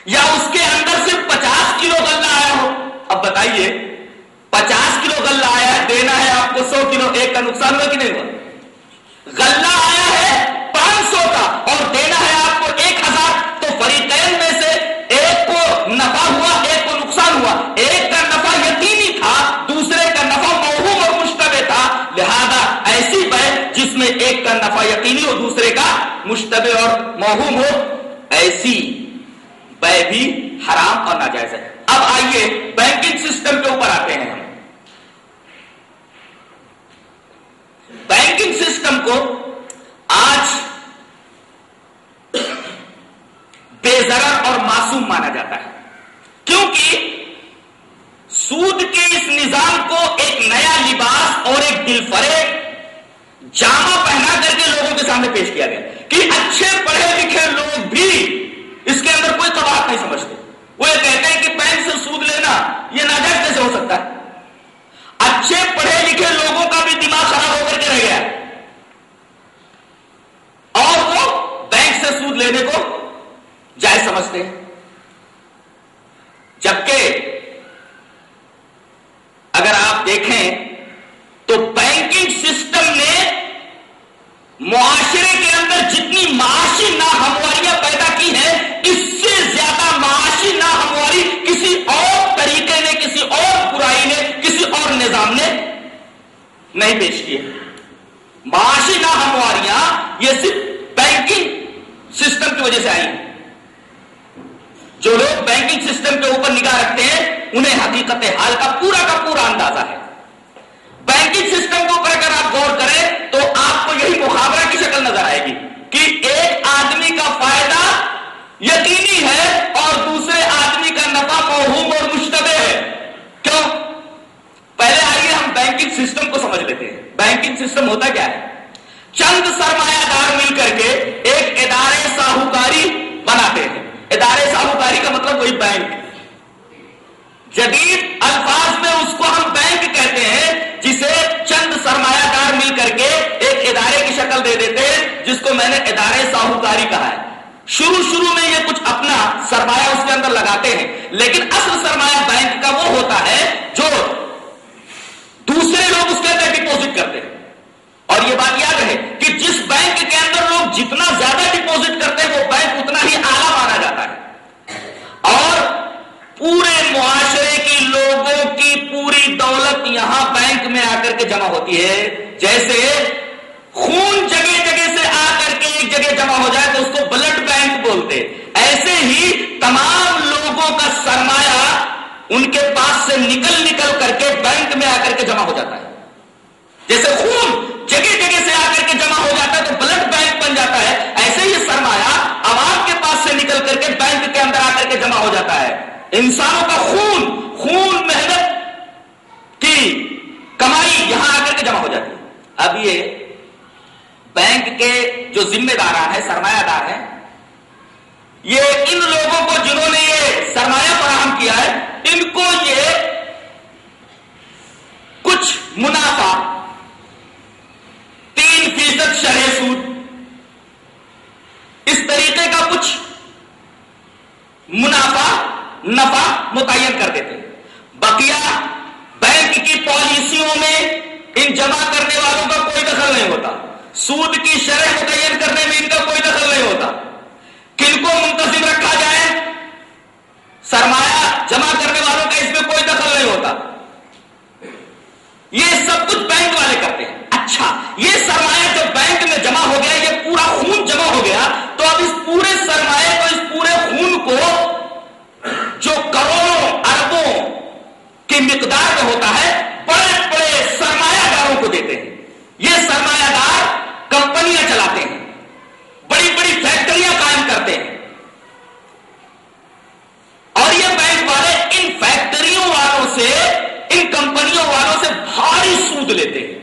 یا اس کے اندر صرف پچاس کلو غلہ آیا ہو۔ اب بتائیے، پچاس کلو غلہ آیا ہے، دینا ہے آپ کو سو کلو، ایک کا نقصان ہوا کہ نہیں ہوا؟ غلہ آیا ہے پانچ سو کا اور دینا ہے آپ کو ایک ہزار، تو فریقین میں سے ایک کو نفع ہوا، ایک کو نقصان ہوا۔ ایک کا نفع یقینی تھا، دوسرے کا نفع موہوم اور مشتبہ تھا۔ لہذا ایسی بے جس میں ایک کا نفع یقینی ہو، دوسرے کا مشتبہ اور موہوم ہو، ایسی بے بھی حرام اور ناجائز ہے۔ اب آئیے بینکنگ سسٹم کے اوپر آتے ہیں ہم۔ بینکنگ سسٹم کو آج بے ضرر اور معصوم مانا جاتا ہے۔ کیونکہ سود کے اس نظام کو ایک نیا لباس اور ایک دل فریب جامع پہنا کر کے لوگوں کے سامنے پیش کیا گیا۔ کہ اچھے پڑھے لکھے لوگ بھی اس کے اندر کوئی قباحت نہیں سمجھتے۔ وہ یہ کہتے ہیں کہ بینک سے سود لینا یہ ناجائز کیسے ہو سکتا ہے؟ اچھے پڑھے لکھے لوگوں کا بھی دماغ خراب ہو کر کے رہ گیا اور وہ بینک سے سود لینے کو جائز سمجھتے ہیں جبکہ اگر آپ دیکھیں تو بینکنگ سسٹم نے معاشرے کے اندر جتنی معاشی ناہمواریاں پیدا کی ہیں اس سے زیادہ معاشی ناہمواری کسی اور طریقے نے کسی اور برائی نے کسی اور نظام نے نہیں پیش کی ہے معاشی ناہمواریاں یہ صرف بینکنگ سسٹم کی وجہ سے آئی ہیں جو لوگ بینکنگ سسٹم کے اوپر نگاہ رکھتے ہیں انہیں حقیقت حال کا پورا کا پورا اندازہ ہے بینکنگ سسٹم کے اوپر اگر آپ غور کریں تو آپ کو یہی مخابرہ کی شکل نظر آئے گی کہ ایک آدمی کا فائدہ یقینی ہے اور دوسرے آدمی کا نفع موہوم اور مشتبہ ہے کیوں پہلے آئیے ہم بینکنگ سسٹم کو سمجھ لیتے ہیں بینکنگ سسٹم ہوتا کیا ہے چند سرمایہ دار مل کر کے ایک ادارے ساہوکاری بناتے ہیں ادارے ساہوکاری کا مطلب وہی بینک جدید الفاظ میں اس کو ہم بینک کہتے ہیں جسے چند سرمایہ دار مل کر کے ایک ادارے کی شکل دے دیتے ہیں جس کو میں نے ادارے ساہوکاری کہا ہے شروع شروع میں یہ کچھ اپنا سرمایہ اس کے اندر لگاتے ہیں لیکن اصل سرمایہ بینک کا وہ ہوتا ہے جو دوسرے لوگ اس کے اندر ڈپوزٹ کرتے ہیں اور یہ بات یاد رہے کہ جس بینک کے اندر لوگ جتنا زیادہ ڈپوزٹ کرتے ہیں وہ بینک اتنا ہی اعلیٰ مانا جاتا ہے اور پورے معاشرے کی لوگوں کی پوری دولت یہاں بینک میں آ کر کے جمع ہوتی ہے جیسے خون جگہ جگہ سے آ کر کے ایک جگہ جمع ہو جائے تو اس کو بلڈ بینک بولتے ایسے ہی تمام لوگوں کا سرمایہ ان کے پاس سے نکل نکل کر کے بینک میں آ کر کے جمع ہو جاتا ہے۔ جیسے خون جگہ جگہ سے آ کر کے جمع ہو جاتا ہے تو بلڈ بینک بن جاتا ہے۔ ایسے ہی سرمایہ عوام کے پاس سے نکل کر کے بینک کے اندر آ کر کے جمع ہو جاتا ہے۔ انسانوں کا خون خون محنت کی کمائی یہاں آ کر کے جمع ہو جاتی ہے۔ اب یہ بینک کے جو ذمہ داران ہیں، سرمایہ دار ہیں یہ ان لوگوں کو جنہوں نے یہ سرمایہ فراہم کیا ہے، ان کو یہ کچھ منافع، تین فیصد شرح سود، اس طریقے کا کچھ منافع، نفع متعین کر دیتے بقیہ بینک کی پالیسیوں میں ان جمع کرنے والوں کا کوئی دخل نہیں ہوتا۔ سود کی شرح متعین کرنے میں ان کا کوئی دخل نہیں ہوتا۔ کن کو منتظم رکھا جائے۔ سرمایہ جمع کرنے والوں کا اس میں کوئی دخل نہیں ہوتا۔ یہ سب کچھ بینک والے کرتے ہیں۔ اچھا یہ سرمایہ جو بینک میں جمع ہو گیا، یہ پورا خون جمع ہو گیا، تو اب اس پورے سرمایہ کو، اس پورے خون کو جو کروڑوں، اربوں کی مقدار میں ہوتا ہے، بڑے بڑے سرمایہ داروں کو دیتے ہیں۔ یہ سرمایہ دار کمپنیاں چلاتے ہیں۔ بڑی بڑی فیکٹریاں قائم کرتے ہیں۔ اور یہ بینک والے ان فیکٹریوں والوں سے، ان کمپنیوں والوں سے بھاری سود لیتے ہیں۔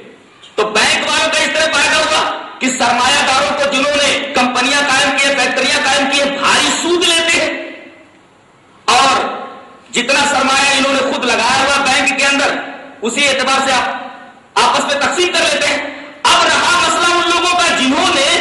تو بینک والوں کا اس طرح فائدہ ہوگا کہ سرمایہ داروں کو جنہوں نے کمپنیاں قائم کی فیکٹریاں قائم کی بھاری سود لیتے ہیں۔ اور جتنا سرمایہ انہوں نے خود لگایا ہوا بینک کے اندر، اسی اعتبار سے آپ آپس میں تقسیم کر لیتے ہیں۔ اب رہا مسئلہ ان لوگوں کا جنہوں نے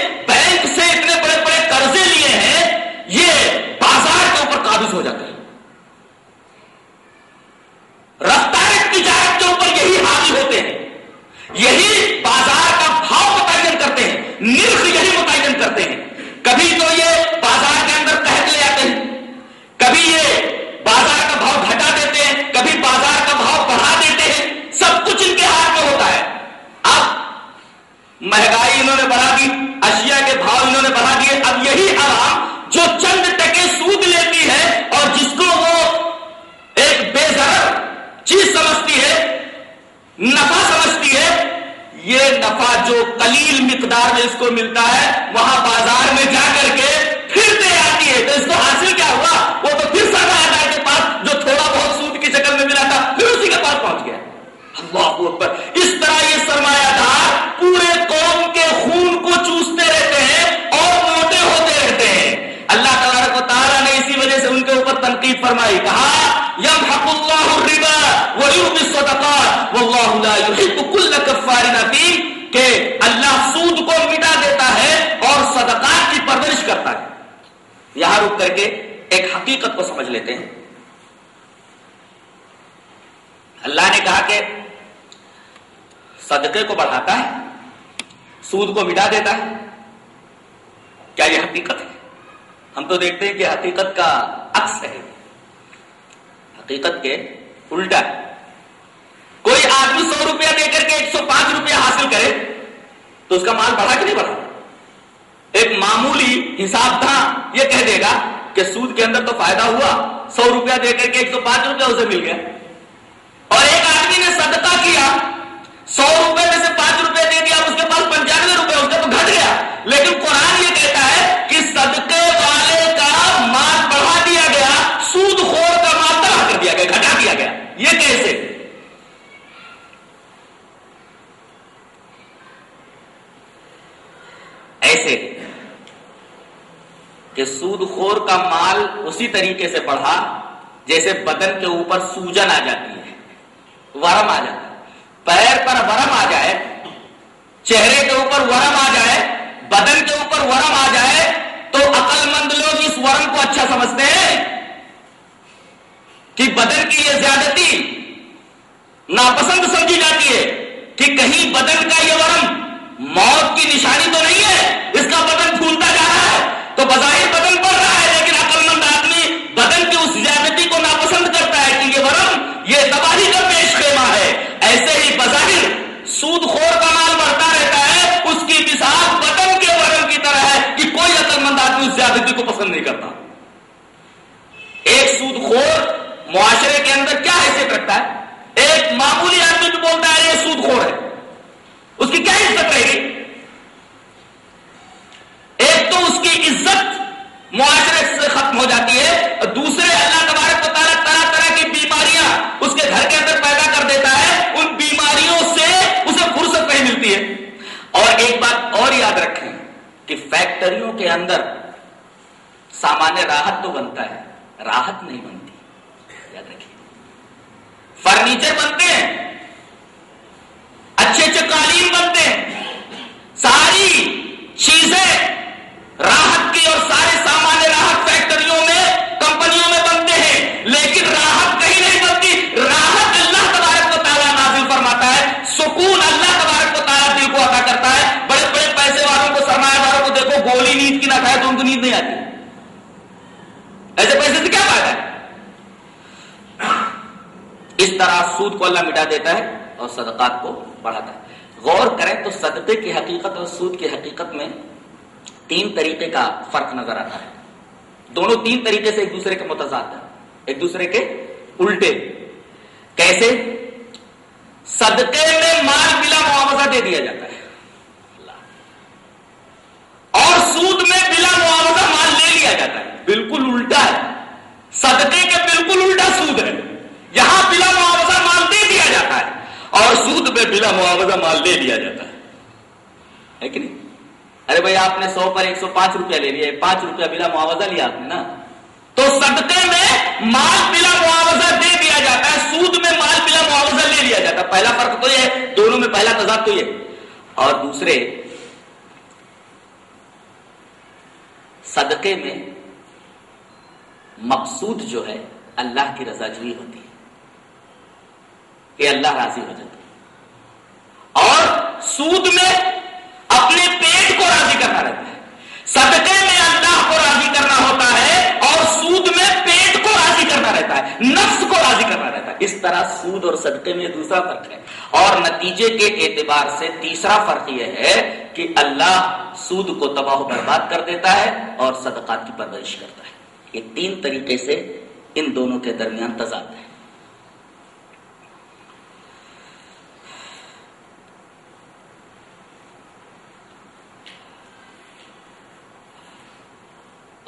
کہ سود خور کا مال اسی طریقے سے بڑھا جیسے بدن کے اوپر سوجن آ جاتی ہے، ورم آ جاتا ہے۔ پیر پر ورم آ جائے، چہرے کے اوپر ورم آ جائے، بدن کے اوپر ورم آ جائے، تو عقل مند لوگ اس ورم کو اچھا سمجھتے ہیں کہ بدن کی یہ زیادتی ناپسند سمجھی جاتی ہے کہ کہیں بدن کا یہ ورم موت کی نشانی تو نہیں ہے، اس کا بدن پھولتا جا تو بظاہر بدن بڑھ رہا ہے، لیکن عقل مند آدمی بدن کی اس زیادتی کو ناپسند کرتا ہے کہ یہ ورم، یہ تباہی کا پیش خیمہ ہے۔ ایسے ہی بظاہر سود خور کا مال بڑھتا رہتا ہے، اس کی مثال بدن کے ورم کی طرح ہے کہ کوئی عقل مند آدمی اس زیادتی کو پسند نہیں کرتا۔ ایک سود خور معاشرے کے اندر کیا حیثیت رکھتا ہے؟ ایک معمولی آدمی جو بولتا ہے، یہ سود خور ہے۔ اس کی کیا عزت رہے گی؟ ایک تو اس کی عزت معاشرے سے ختم ہو جاتی ہے اور دوسرے اللہ تبارک کو تعالیٰ طرح طرح کی بیماریاں اس کے گھر کے اندر پیدا کر دیتا ہے، ان بیماریوں سے اسے فرصت نہیں ملتی ہے۔ اور ایک بات اور یاد رکھیں کہ فیکٹریوں کے اندر سامان راحت تو بنتا ہے، راحت نہیں بنتی۔ یاد رکھیے فرنیچر بنتے ہیں، اچھے اچھے قالین بنتے ہیں، ساری چیزیں راحت کی اور سارے سامان راحت فیکٹریوں میں، کمپنیوں میں بنتے ہیں۔ لیکن راحت کہیں نہیں بنتی؟ راحت اللہ تبارک و تعالیٰ نازل فرماتا ہے۔ سکون اللہ تبارک و تعالیٰ دل کو عطا کرتا ہے۔ بڑے بڑے پیسے والوں کو، سرمایہ داروں کو دیکھو، گولی نیند کی نہ کھائے تو ان کو نیند نہیں آتی۔ ایسے پیسے سے کیا فائدہ ہے؟ اس طرح سود کو اللہ مٹا دیتا ہے اور صدقات کو بڑھاتا ہے۔ غور کریں تو صدقے کی حقیقت اور سود کی حقیقت میں تین طریقے کا فرق نظر آتا ہے۔ دونوں تین طریقے سے ایک دوسرے کے متضاد ہیں۔ ایک دوسرے کے الٹے۔ کیسے؟ صدقے میں مال بلا معاوضہ دے دیا جاتا ہے۔ اور سود میں بلا معاوضہ مال لے لیا جاتا ہے۔ بالکل الٹا ہے۔ صدقے کے بالکل الٹا سود ہے۔ یہاں بلا معاوضہ مال دے دیا جاتا ہے۔ اور سود میں بلا معاوضہ مال لے لیا جاتا ہے۔ ہے کہ نہیں؟ ارے بھائی، آپ نے سو پر ایک سو پانچ روپیہ لے لیا پانچ روپیہ بلا معاوضہ لیا آپ نے نا۔ تو صدقے میں مال بلا معاوضہ دے دیا جاتا ہے، سود میں مال بلا معاوضہ لے لیا جاتا ہے۔ پہلا فرق تو یہ ہے، دونوں میں پہلا تضاد تو یہ۔ اور دوسرے، صدقے میں مقصود جو ہے، اللہ کی رضا جوئی ہوتی ہے، کہ اللہ راضی ہو جاتا ہے۔ اور سود میں اپنے پیٹ کو راضی کرنا رہتا ہے صدقے میں اللہ کو راضی کرنا ہوتا ہے اور سود میں پیٹ کو راضی کرنا رہتا ہے، نفس کو راضی کرنا رہتا ہے۔ اس طرح سود اور صدقے میں دوسرا فرق ہے۔ اور نتیجے کے اعتبار سے تیسرا فرق یہ ہے کہ اللہ سود کو تباہ و برباد کر دیتا ہے اور صدقات کی پرورش کرتا ہے۔ یہ تین طریقے سے ان دونوں کے درمیان تضاد ہے۔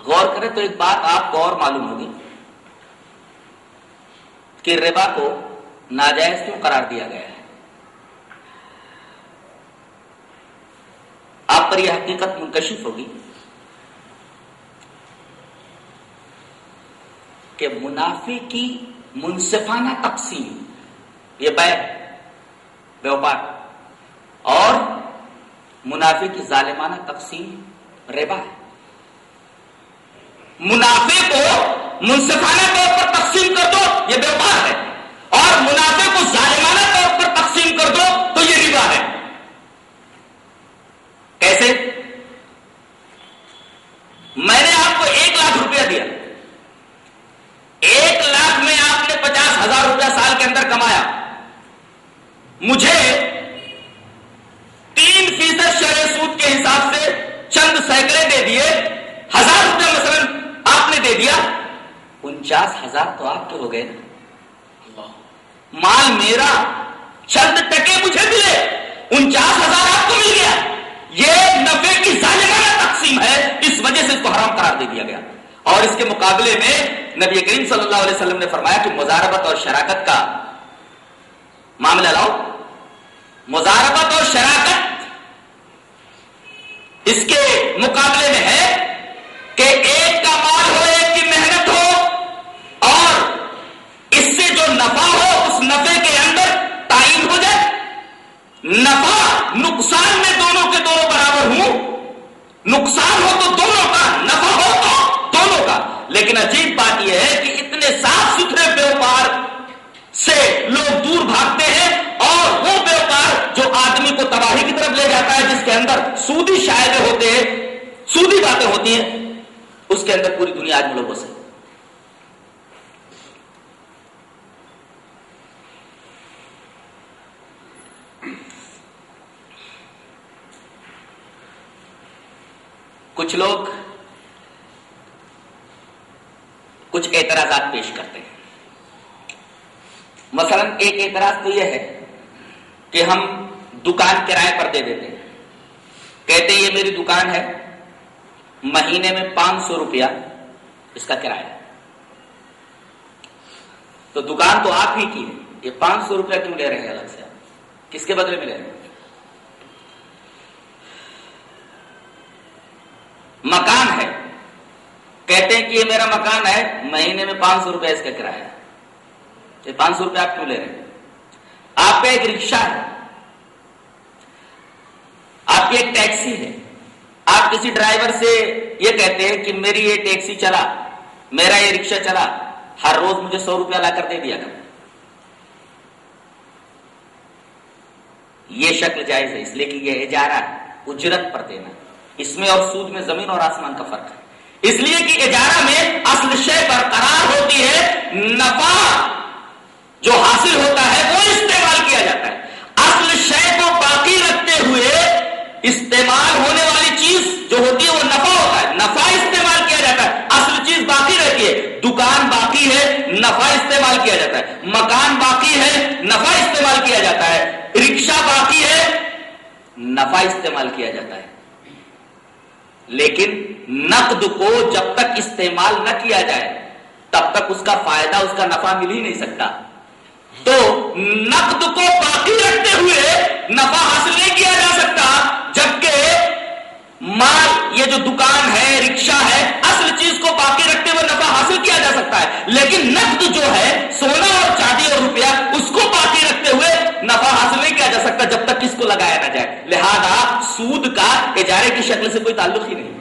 غور کریں تو ایک بات آپ کو اور معلوم ہوگی کہ ربا کو ناجائز کیوں قرار دیا گیا ہے؟ آپ پر یہ حقیقت منکشف ہوگی کہ منافع کی منصفانہ تقسیم، یہ بے ویوپار اور منافع کی ظالمانہ تقسیم ربا ہے۔ منافع کو منصفانہ طور پر تقسیم کر دو یہ ویوپار ہے اور منافع کو ظالمانہ طور پر تقسیم کر دو تو یہ ربا ہے کیسے میں نے آپ کو ایک لاکھ روپیہ دیا ایک لاکھ میں آپ نے پچاس ہزار روپیہ سال کے اندر کمایا مجھے تین فیصد شرح سود کے حساب سے چند سینکڑے دے دیے ہزار روپیہ مثلا آپ نے دے دیا انچاس ہزار تو آپ کے ہو گئے نا مال میرا چند ٹکے مجھے ملے انچاس ہزار آپ کو مل گیا یہ نفے کی ظالمانہ تقسیم ہے اس وجہ سے اس کو حرام قرار دے دیا گیا اور اس کے مقابلے میں نبی کریم صلی اللہ علیہ وسلم نے فرمایا کہ مزاربت اور شراکت کا معاملہ لاؤ مزاربت اور شراکت اس کے مقابلے میں ہے کہ ایک کا مال ہو ایک کی محنت ہو اور اس سے جو نفع ہو اس نفے کے اندر تعین ہو جائے نفع نقصان میں دونوں کے دونوں برابر ہوں نقصان ہو تو دونوں کا نفع ہو تو دونوں کا لیکن عجیب بات یہ ہے کہ اتنے صاف ستھرے ویوپار سے لوگ دور بھاگتے ہیں اور وہ ویوپار جو آدمی کو تباہی کی طرف لے جاتا ہے جس کے اندر سودی شاعرے ہوتے ہیں سودی باتیں ہوتی ہیں اس کے اندر پوری دنیا آج لوگوں سے کچھ لوگ کچھ اعتراضات پیش کرتے ہیں۔ مثلا ایک اعتراض تو یہ ہے کہ ہم دکان کرائے پر دے دیتے ہیں۔ کہتے ہیں، یہ میری دکان ہے، مہینے میں پانچ سو روپیہ اس کا کرایہ۔ تو دکان تو آپ ہی کی ہے، یہ پانچ سو روپیہ کیوں لے رہے ہیں الگ سے آپ؟ کس کے بدلے میں لے رہے ہیں؟ مکان ہے۔ کہتے ہیں کہ یہ میرا مکان ہے، مہینے میں پانچ سو روپئے اس کا کرایہ یہ پانچ سو روپئے آپ کیوں لے رہے ہیں؟ آپ کا ایک رکشا ہے۔ آپ کی ایک ٹیکسی ہے۔ آپ کسی ڈرائیور سے یہ کہتے ہیں کہ میری یہ ٹیکسی چلا، میرا یہ رکشا چلا، ہر روز مجھے سو روپیہ لا کر دے دیا کر یہ شکل جائز ہے، اس لیے کہ یہ اجارہ ہے اجرت پر دینا اس میں اور سود میں زمین اور آسمان کا فرق ہے۔ اس لیے کہ اجارہ میں اصل شے برقرار ہوتی ہے، نفع جو حاصل ہوتا ہے، وہ استعمال کیا جاتا ہے۔ اصل شے کو باقی رکھتے ہوئے استعمال ہونے والی چیز جو ہوتی ہے، وہ نفع ہوتا ہے۔ نفع استعمال کیا جاتا ہے۔ اصل چیز باقی رہتی ہے۔ دکان باقی ہے، نفع استعمال کیا جاتا ہے۔ مکان باقی ہے، نفع استعمال کیا جاتا ہے۔ رکشا باقی ہے، نفع استعمال کیا جاتا ہے۔ لیکن نقد کو جب تک استعمال نہ کیا جائے، تب تک اس کا فائدہ، اس کا نفع مل ہی نہیں سکتا۔ تو نقد کو باقی رکھتے ہوئے نفع حاصل نہیں کیا جا سکتا، جبکہ مال، یہ جو دکان ہے رکشا ہے، اصل چیز کو باقی رکھتے ہوئے نفع حاصل کیا جا سکتا ہے۔ لیکن نقد جو ہے، سونا اور چاندی اور روپیہ، اس کو باقی رکھتے ہوئے نفع حاصل نہیں کیا جا سکتا جب تک اس کو لگایا نہ جائے۔ لہذا سود کا اجارے کی شکل سے کوئی تعلق ہی نہیں۔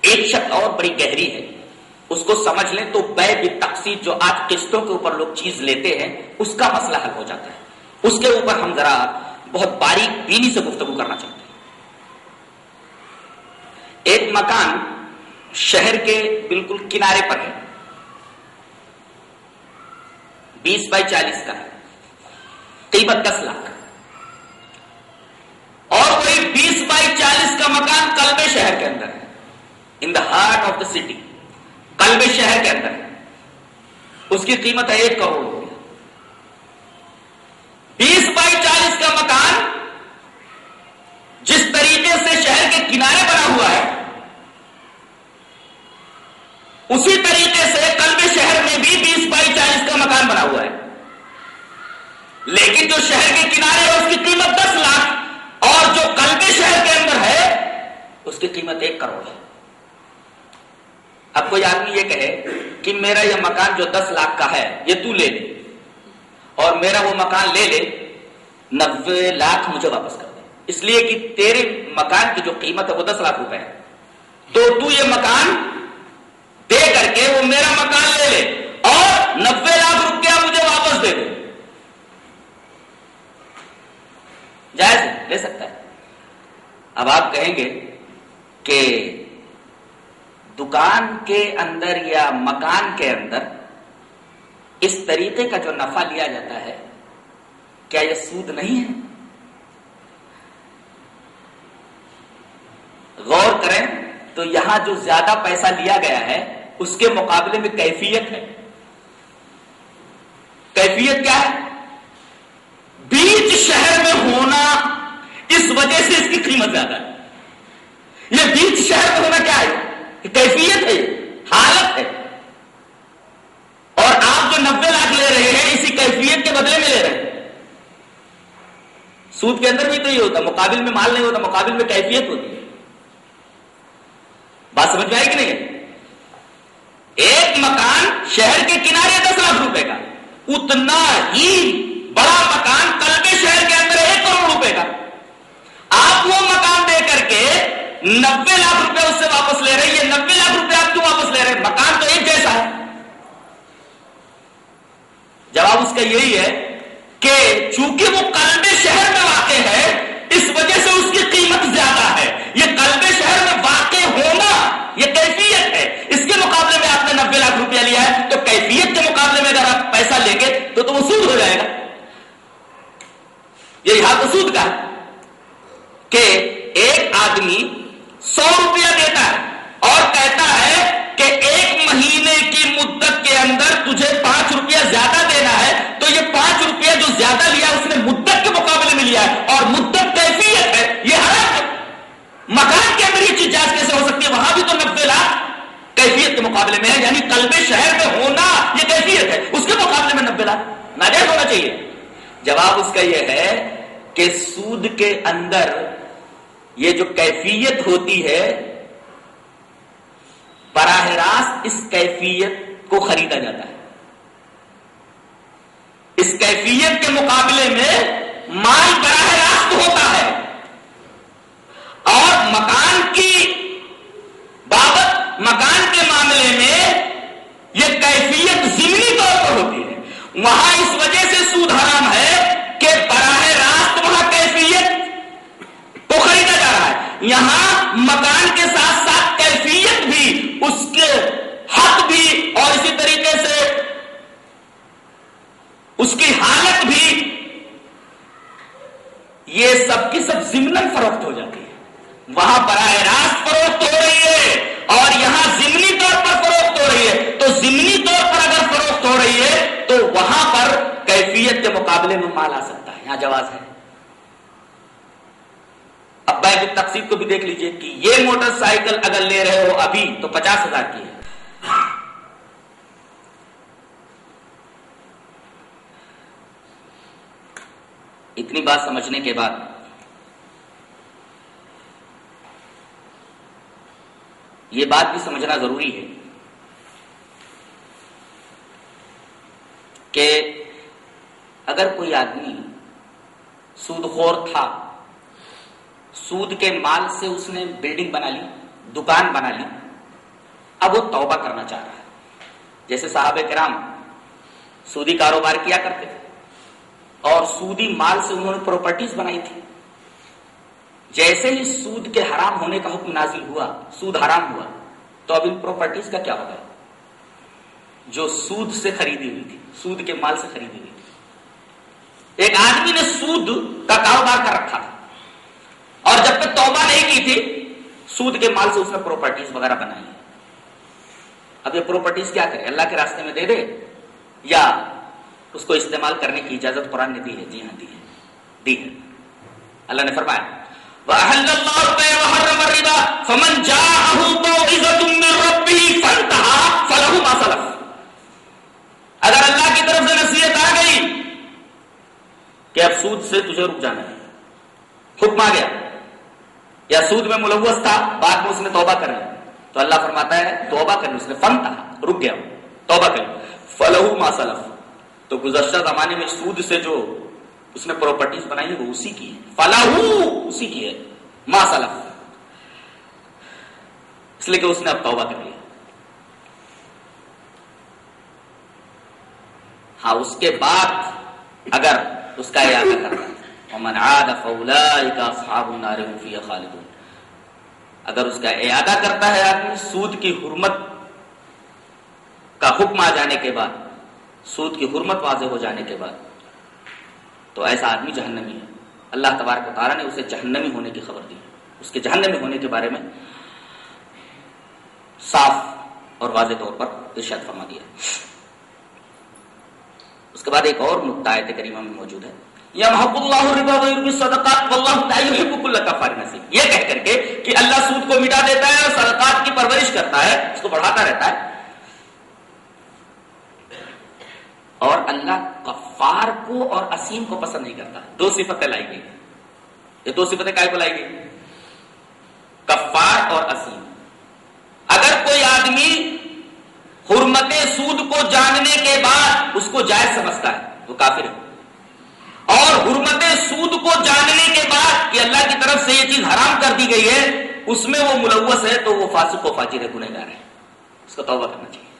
ایک شکل اور بڑی گہری ہے۔ اس کو سمجھ لیں تو بے بھی تقسیم جو آج قسطوں کے اوپر لوگ چیز لیتے ہیں، اس کا مسئلہ حل ہو جاتا ہے۔ اس کے اوپر ہم ذرا بہت باریک بینی سے گفتگو کرنا چاہتے ہیں۔ ایک مکان شہر کے بالکل کنارے پر ہے۔ بیس بائی چالیس کا ہے قیمت دس لاکھ۔ اور کوئی بیس بائی چالیس کا مکان کلبے شہر کے اندر ہے۔ In the heart of the city قلب شہر کے اندر۔ ہے اس کی قیمت ہے ایک کروڑ روپیہ بیس بائی چالیس کا مکان جس طریقے سے شہر کے کنارے بنا ہوا ہے اسی طریقے سے قلب شہر میں بھی بیس بائی چالیس کا مکان بنا ہوا ہے۔ لیکن جو شہر کے کنارے ہے، اس کی قیمت دس لاکھ۔ اور جو قلب شہر کے اندر ہے، اس کی قیمت ایک کروڑ ہے۔ اب کوئی آدمی یہ کہے کہ میرا یہ مکان جو دس لاکھ کا ہے، یہ تو لے لے۔ اور میرا وہ مکان لے لے نبے لاکھ مجھے واپس کر دے۔ اس لیے کہ تیرے مکان کی جو قیمت ہے، وہ دس لاکھ روپے ہے۔ تو تو یہ مکان دے کر کے وہ میرا مکان لے لے اور نبے لاکھ روپیہ مجھے واپس دے دے۔ جائز لے سکتا ہے۔ اب آپ کہیں گے کہ دکان کے اندر یا مکان کے اندر اس طریقے کا جو نفع لیا جاتا ہے، کیا یہ سود نہیں ہے؟ غور کریں تو یہاں جو زیادہ پیسہ لیا گیا ہے اس کے مقابلے میں کیفیت ہے۔ کیفیت کیا ہے؟ بیچ شہر میں ہونا اس وجہ سے اس کی قیمت زیادہ ہے۔ یہ بیچ شہر میں ہونا کیا ہے؟ کیفیت ہے حالت ہے۔ اور آپ جو نبے لاکھ لے رہے ہیں، اسی کیفیت کے بدلے میں لے رہے ہیں۔ سود کے اندر بھی تو یہ ہوتا مقابل میں مال نہیں ہوتا، مقابل میں کیفیت ہوتی ہے۔ بات سمجھ میں آئی کہ نہیں؟ شہر کے کنارے دس لاکھ روپے کا، اتنا ہی بڑا مکان کل کے شہر کے اندر ایک کروڑ روپے کا۔ آپ وہ مکان دے کر کے نبے لاکھ روپے اس سے واپس لے رہے، یہ نبے لاکھ روپے آپ کیوں واپس لے رہے؟ مکان تو ایک جیسا ہے۔ جواب اس کا یہی ہے کہ چونکہ وہ قلب شہر میں واقع ہے اس وجہ سے اس کی قیمت زیادہ ہے یہ قلب شہر میں واقع ہونا یہ کیفیت ہے اس کے مقابلے میں آپ نے نبے لاکھ روپیہ لیا ہے تو کیفیت کے مقابلے میں اگر آپ پیسہ لیں گے تو تو وہ سود ہو جائے گا۔ یہ یہاں سود کا کہ ایک آدمی سو روپیہ دیتا ہے اور کہتا ہے کہ ایک مہینے کی مدت کے اندر تجھے پانچ روپیہ زیادہ دینا ہے تو یہ پانچ روپیہ جو زیادہ لیا اس نے مدت کے مقابلے میں لیا ہے اور مدت کیفیت ہے، یہ حرام ہے۔ مکان کے اندر یہ چیز جائز کیسے ہو سکتی ہے؟ وہاں بھی تو نبے لاکھ کیفیت کے مقابلے میں ہے یعنی قلب شہر میں ہونا یہ کیفیت ہے۔ اس کے مقابلے میں نبے لاکھ۔ ناجائز ہونا چاہیے۔ جواب اس کا یہ ہے کہ سود کے اندر یہ جو کیفیت ہوتی ہے، براہ راست اس کیفیت کو خریدا جاتا ہے۔ اس کیفیت کے مقابلے میں مال براہ راست ہوتا ہے۔ اور مکان کی بابت مکان کے معاملے میں یہ کیفیت ضمنی طور پر ہوتی ہے۔ وہاں اس وجہ سے سود حرام ہے کہ براہ راست وہاں کیفیت کو خریدا جا رہا ہے۔ یہاں مکان کے ساتھ ساتھ کیفیت بھی، اس کے حق بھی اور اسی طریقے سے اس کی حالت بھی، یہ سب کی سب ضمن فروخت ہو جاتی ہے۔ وہاں براہ راست فروخت ہو اور یہاں ضمنی طور پر فروخت ہو رہی ہے۔ تو ضمنی طور پر اگر فروخت ہو رہی ہے، تو وہاں پر کیفیت کے مقابلے میں مال آ سکتا ہے۔ یہاں جواز ہے۔ اب بیگ جی، تقسیم کو بھی دیکھ لیجیے کہ یہ موٹر سائیکل اگر لے رہے ہو ابھی، تو پچاس ہزار کی ہے۔ اتنی بات سمجھنے کے بعد یہ بات بھی سمجھنا ضروری ہے کہ اگر کوئی آدمی سود خور تھا، سود کے مال سے اس نے بلڈنگ بنا لی، دکان بنا لی، اب وہ توبہ کرنا چاہ رہا ہے۔ جیسے صاحب کرام سودی کاروبار کیا کرتے تھے اور سودی مال سے انہوں نے پراپرٹیز بنائی تھی جیسے ہی سود کے حرام ہونے کا حکم نازل ہوا، سود حرام ہوا، تو اب ان پراپرٹیز کا کیا ہوگا؟ جو سود سے خریدی ہوئی تھی، سود کے مال سے خریدی ہوئی تھی۔ ایک آدمی نے سود کا کاروبار کر رکھا تھا، اور جب تک توبہ نہیں کی تھی، سود کے مال سے اس نے پراپرٹیز وغیرہ بنائی۔ ہے اب یہ پراپرٹیز کیا کرے؟ اللہ کے راستے میں دے دے، یا اس کو استعمال کرنے کی اجازت قرآن نے دی ہے؟ جی ہاں دی ہے۔ دی ہے۔ اللہ نے فرمایا وَأَحَلَّ اللَّهُ الْبَيْعَ وَحَرَّمَ الرِّبَا، فَمَنْ جَاءَهُ مَوْعِظَةٌ مِّن رَّبِّهِ فَانْتَهَىٰ، فَلَهُ مَا سَلَفَ. اگر اللہ کی طرف سے نصیحت آ گئی کہ اب سود سے تجھے رک جانا ہے، حکم آ گیا۔ یا سود میں ملوث تھا، بعد میں اس نے توبہ کر لی۔ تو اللہ فرماتا ہے، توبہ کر اس نے فن تھا رک گیا۔ توبہ کر فلح ما سلف۔ تو گزشتہ زمانے میں سود سے جو اس نے پراپرٹیز بنائی ہے، وہ اسی کی ہے۔ فلاح اسی کی ہے۔ ما سلف۔ اس لیے کہ اس نے اب توبہ کر لیا۔ ہاں اس کے بعد اگر اس کا ارادہ کرنا ومن عاد فاولئک اصحاب النار هم فيها خالدون۔ اگر اس کا اعادہ کرتا ہے آدمی سود کی حرمت کا حکم آ جانے کے بعد، سود کی حرمت واضح ہو جانے کے بعد تو ایسا آدمی جہنمی ہے۔ اللہ تبارک و تعالیٰ نے اسے جہنمی ہونے کی خبر دی۔ اس کے جہنمی ہونے کے بارے میں صاف اور واضح طور پر ارشاد فرما دیا۔ اس کے بعد ایک اور نقطہ آیت کریمہ میں موجود ہے۔ یا محب اللہ ربا صدقات واللہ نصیب یہ کہہ کر کے کہ اللہ سود کو مٹا دیتا ہے اور صدقات کی پرورش کرتا ہے، اس کو بڑھاتا رہتا ہے۔ اور اللہ کفار کو اور اسیم کو پسند نہیں کرتا۔ دو صفتیں لائی گئی۔ یہ دو صفتیں کائے کو لائی گئی۔ کفار اور اسیم اگر کوئی آدمی حرمت سود کو جاننے کے بعد اس کو جائز سمجھتا ہے، وہ کافر ہے۔ اور حرمت سود کو جاننے کے بعد کہ اللہ کی طرف سے یہ چیز حرام کر دی گئی ہے، اس میں وہ ملوث ہے تو وہ فاسق و فاجر ہے، گنہگار ہے۔ اس کو توبہ کرنا چاہیے۔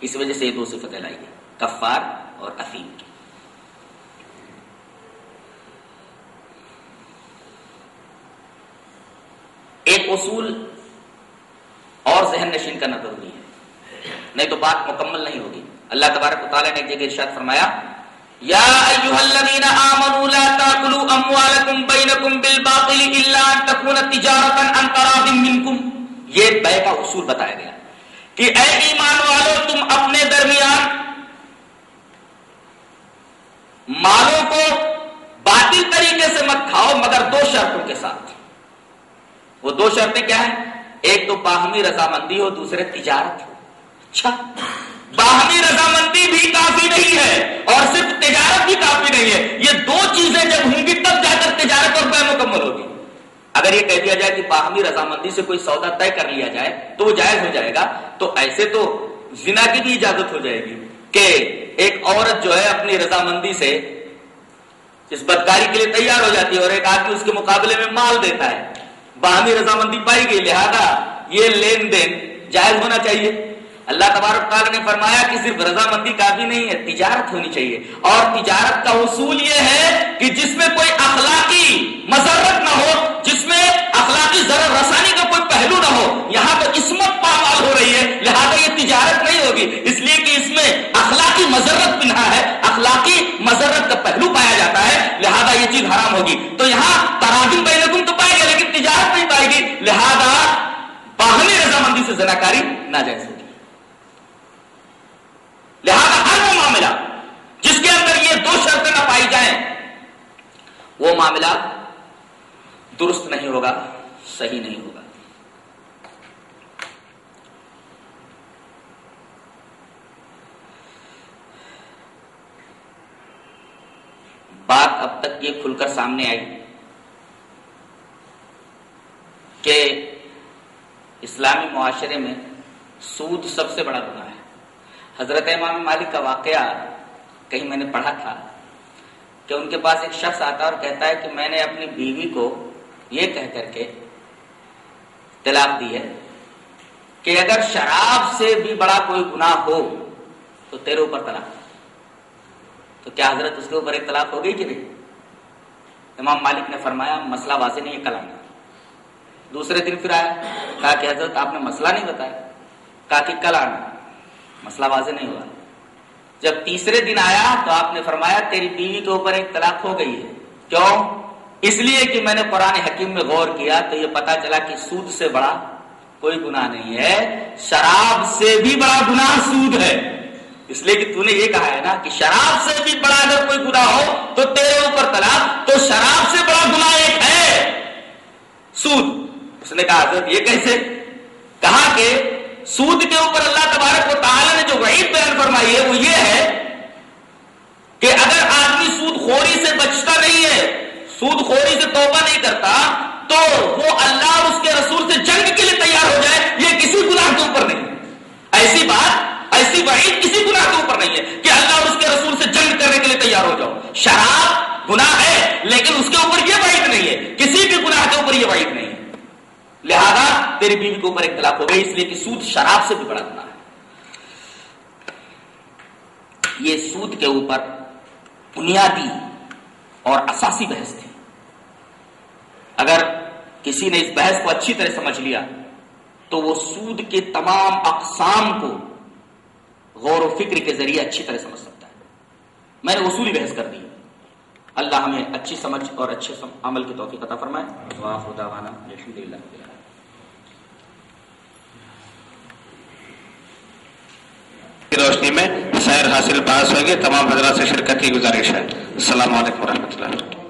اس وجہ سے یہ دو صفتیں لائی گئی۔ کفار اور افیم کی۔ ایک اصول اور ذہن نشین کرنا ضروری ہے۔ نہیں تو بات مکمل نہیں ہوگی۔ اللہ تبارک و تعالیٰ نے ایک جگہ ارشاد فرمایا، یا ایوہ الذین آمنوا لا تاکلوا اموالکم بینکم بالباطل الا ان تکون تجارتا ان تراض منکم۔ یہ بے کا اصول بتایا گیا کہ اے ایمان والو، تم اپنے درمیان مالوں کو باطل طریقے سے مت کھاؤ، مگر دو شرطوں کے ساتھ۔ وہ دو شرطیں کیا ہیں؟ ایک تو باہمی رضامندی ہو، دوسرے تجارت ہو۔ اچھا۔ باہمی رضامندی بھی کافی نہیں ہے اور صرف تجارت بھی کافی نہیں ہے۔ یہ دو چیزیں جب ہوں گی، تب جا کر تجارت اور میں مکمل ہوگی۔ اگر یہ کہہ دیا جائے کہ باہمی رضامندی سے کوئی سودا طے کر لیا جائے تو وہ جائز ہو جائے گا، تو ایسے تو زنا کی بھی اجازت ہو جائے گی کہ ایک عورت جو ہے اپنی رضامندی سے اس بدکاری کے لیے تیار ہو جاتی ہے اور ایک آدمی اس کے مقابلے میں مال دیتا ہے۔ باہمی رضامندی پائی گئی، لہذا یہ لین دین جائز ہونا چاہیے۔ اللہ تبارک تعالیٰ نے فرمایا کہ صرف رضامندی کافی نہیں ہے، تجارت ہونی چاہیے۔ اور تجارت کا اصول یہ ہے کہ جس میں کوئی اخلاقی مسرت نہ ہو، جس میں اخلاقی ضرر رسانی کا کوئی پہلو نہ ہو، یہاں تو عصمت پامال ہو رہی ہے، لہذا یہ تجارت نہیں ہوگی۔ اس لیے کہ اس میں اخلاقی مذرت پنہا ہے، اخلاقی مذرت کا پہلو پایا جاتا ہے، لہذا یہ چیز حرام ہوگی۔ تو یہاں تراجم بینکم تو پائے گا، لیکن تجارت نہیں پائے گی۔ لہذا باہمی رضامندی سے زناکاری ناجائز ہوگی۔ لہذا ہر وہ معاملہ جس کے اندر یہ دو شرطیں نہ پائی جائیں، وہ معاملہ درست نہیں ہوگا، صحیح نہیں ہوگا۔ بات اب تک یہ کھل کر سامنے آئی کہ اسلامی معاشرے میں سود سب سے بڑا گناہ ہے۔ حضرت امام مالک کا واقعہ کہیں میں نے پڑھا تھا کہ ان کے پاس ایک شخص آتا اور کہتا ہے کہ میں نے اپنی بیوی کو یہ کہہ کر کے طلاق دی ہے کہ اگر شراب سے بھی بڑا کوئی گناہ ہو تو تیرے اوپر طلاق۔ تو کیا حضرت اس کے اوپر ایک طلاق ہو گئی کہ نہیں؟ امام مالک نے فرمایا، مسئلہ واضح نہیں ہے کل آنا دوسرے دن پھر آیا، کہا کہ حضرت آپ نے مسئلہ نہیں بتایا۔ کہا کہ کل آنا مسئلہ واضح نہیں ہوا۔ جب تیسرے دن آیا تو آپ نے فرمایا، تیری بیوی کے اوپر ایک طلاق ہو گئی ہے۔ کیوں؟ اس لیے کہ میں نے قرآن حکیم میں غور کیا تو یہ پتا چلا کہ سود سے بڑا کوئی گناہ نہیں ہے، شراب سے بھی بڑا گناہ سود ہے۔ اس لیے کہ تو نے یہ کہا ہے نا کہ شراب سے بھی بڑا اگر کوئی گناہ ہو تو تیرے اوپر طلاق، تو شراب سے بڑا گناہ ایک ہے۔ سود۔ اس نے کہا، حضرت، یہ کیسے؟ کہا کہ سود کے اوپر اللہ تبارک و تعالی نے جو وعید بیان فرمائی ہے، وہ یہ ہے کہ اگر آدمی سود خوری سے بچتا نہیں ہے، سود خوری سے توبہ نہیں کرتا، تو وہ اللہ اور اس کے رسول سے جنگ کے لیے تیار ہو جائے، یہ کسی گناہ کے اوپر نہیں۔ ایسی بات ایسی وعید کسی گناہ کے اوپر نہیں ہے کہ اللہ اور اس کے رسول سے جنگ کرنے کے لیے تیار ہو جاؤ۔ شراب گناہ ہے، لیکن اس کے اوپر یہ وعید نہیں ہے۔ کسی بھی گناہ کے اوپر یہ وعید نہیں ہے۔ لہذا تیری بیوی کے اوپر اختلاف ہو گئی، اس لیے کہ سود شراب سے بھی بڑا گنا ہے۔ یہ سود کے اوپر بنیادی اور اساسی بحث تھی۔ اگر کسی نے اس بحث کو اچھی طرح سمجھ لیا، تو وہ سود کے تمام اقسام کو غور و فکر کے ذریعے اچھی طرح سمجھ سکتا ہے۔ میں نے اصولی بحث کر دی۔ اللہ ہمیں اچھی سمجھ اور اچھے عمل کی توفیق عطا فرمائے۔ خدا جی، الحمد للہ کی روشنی میں سیر حاصل پاس ہوگی، تمام حضرات سے شرکت کی گزارش ہے۔ السلام علیکم ورحمۃ اللہ۔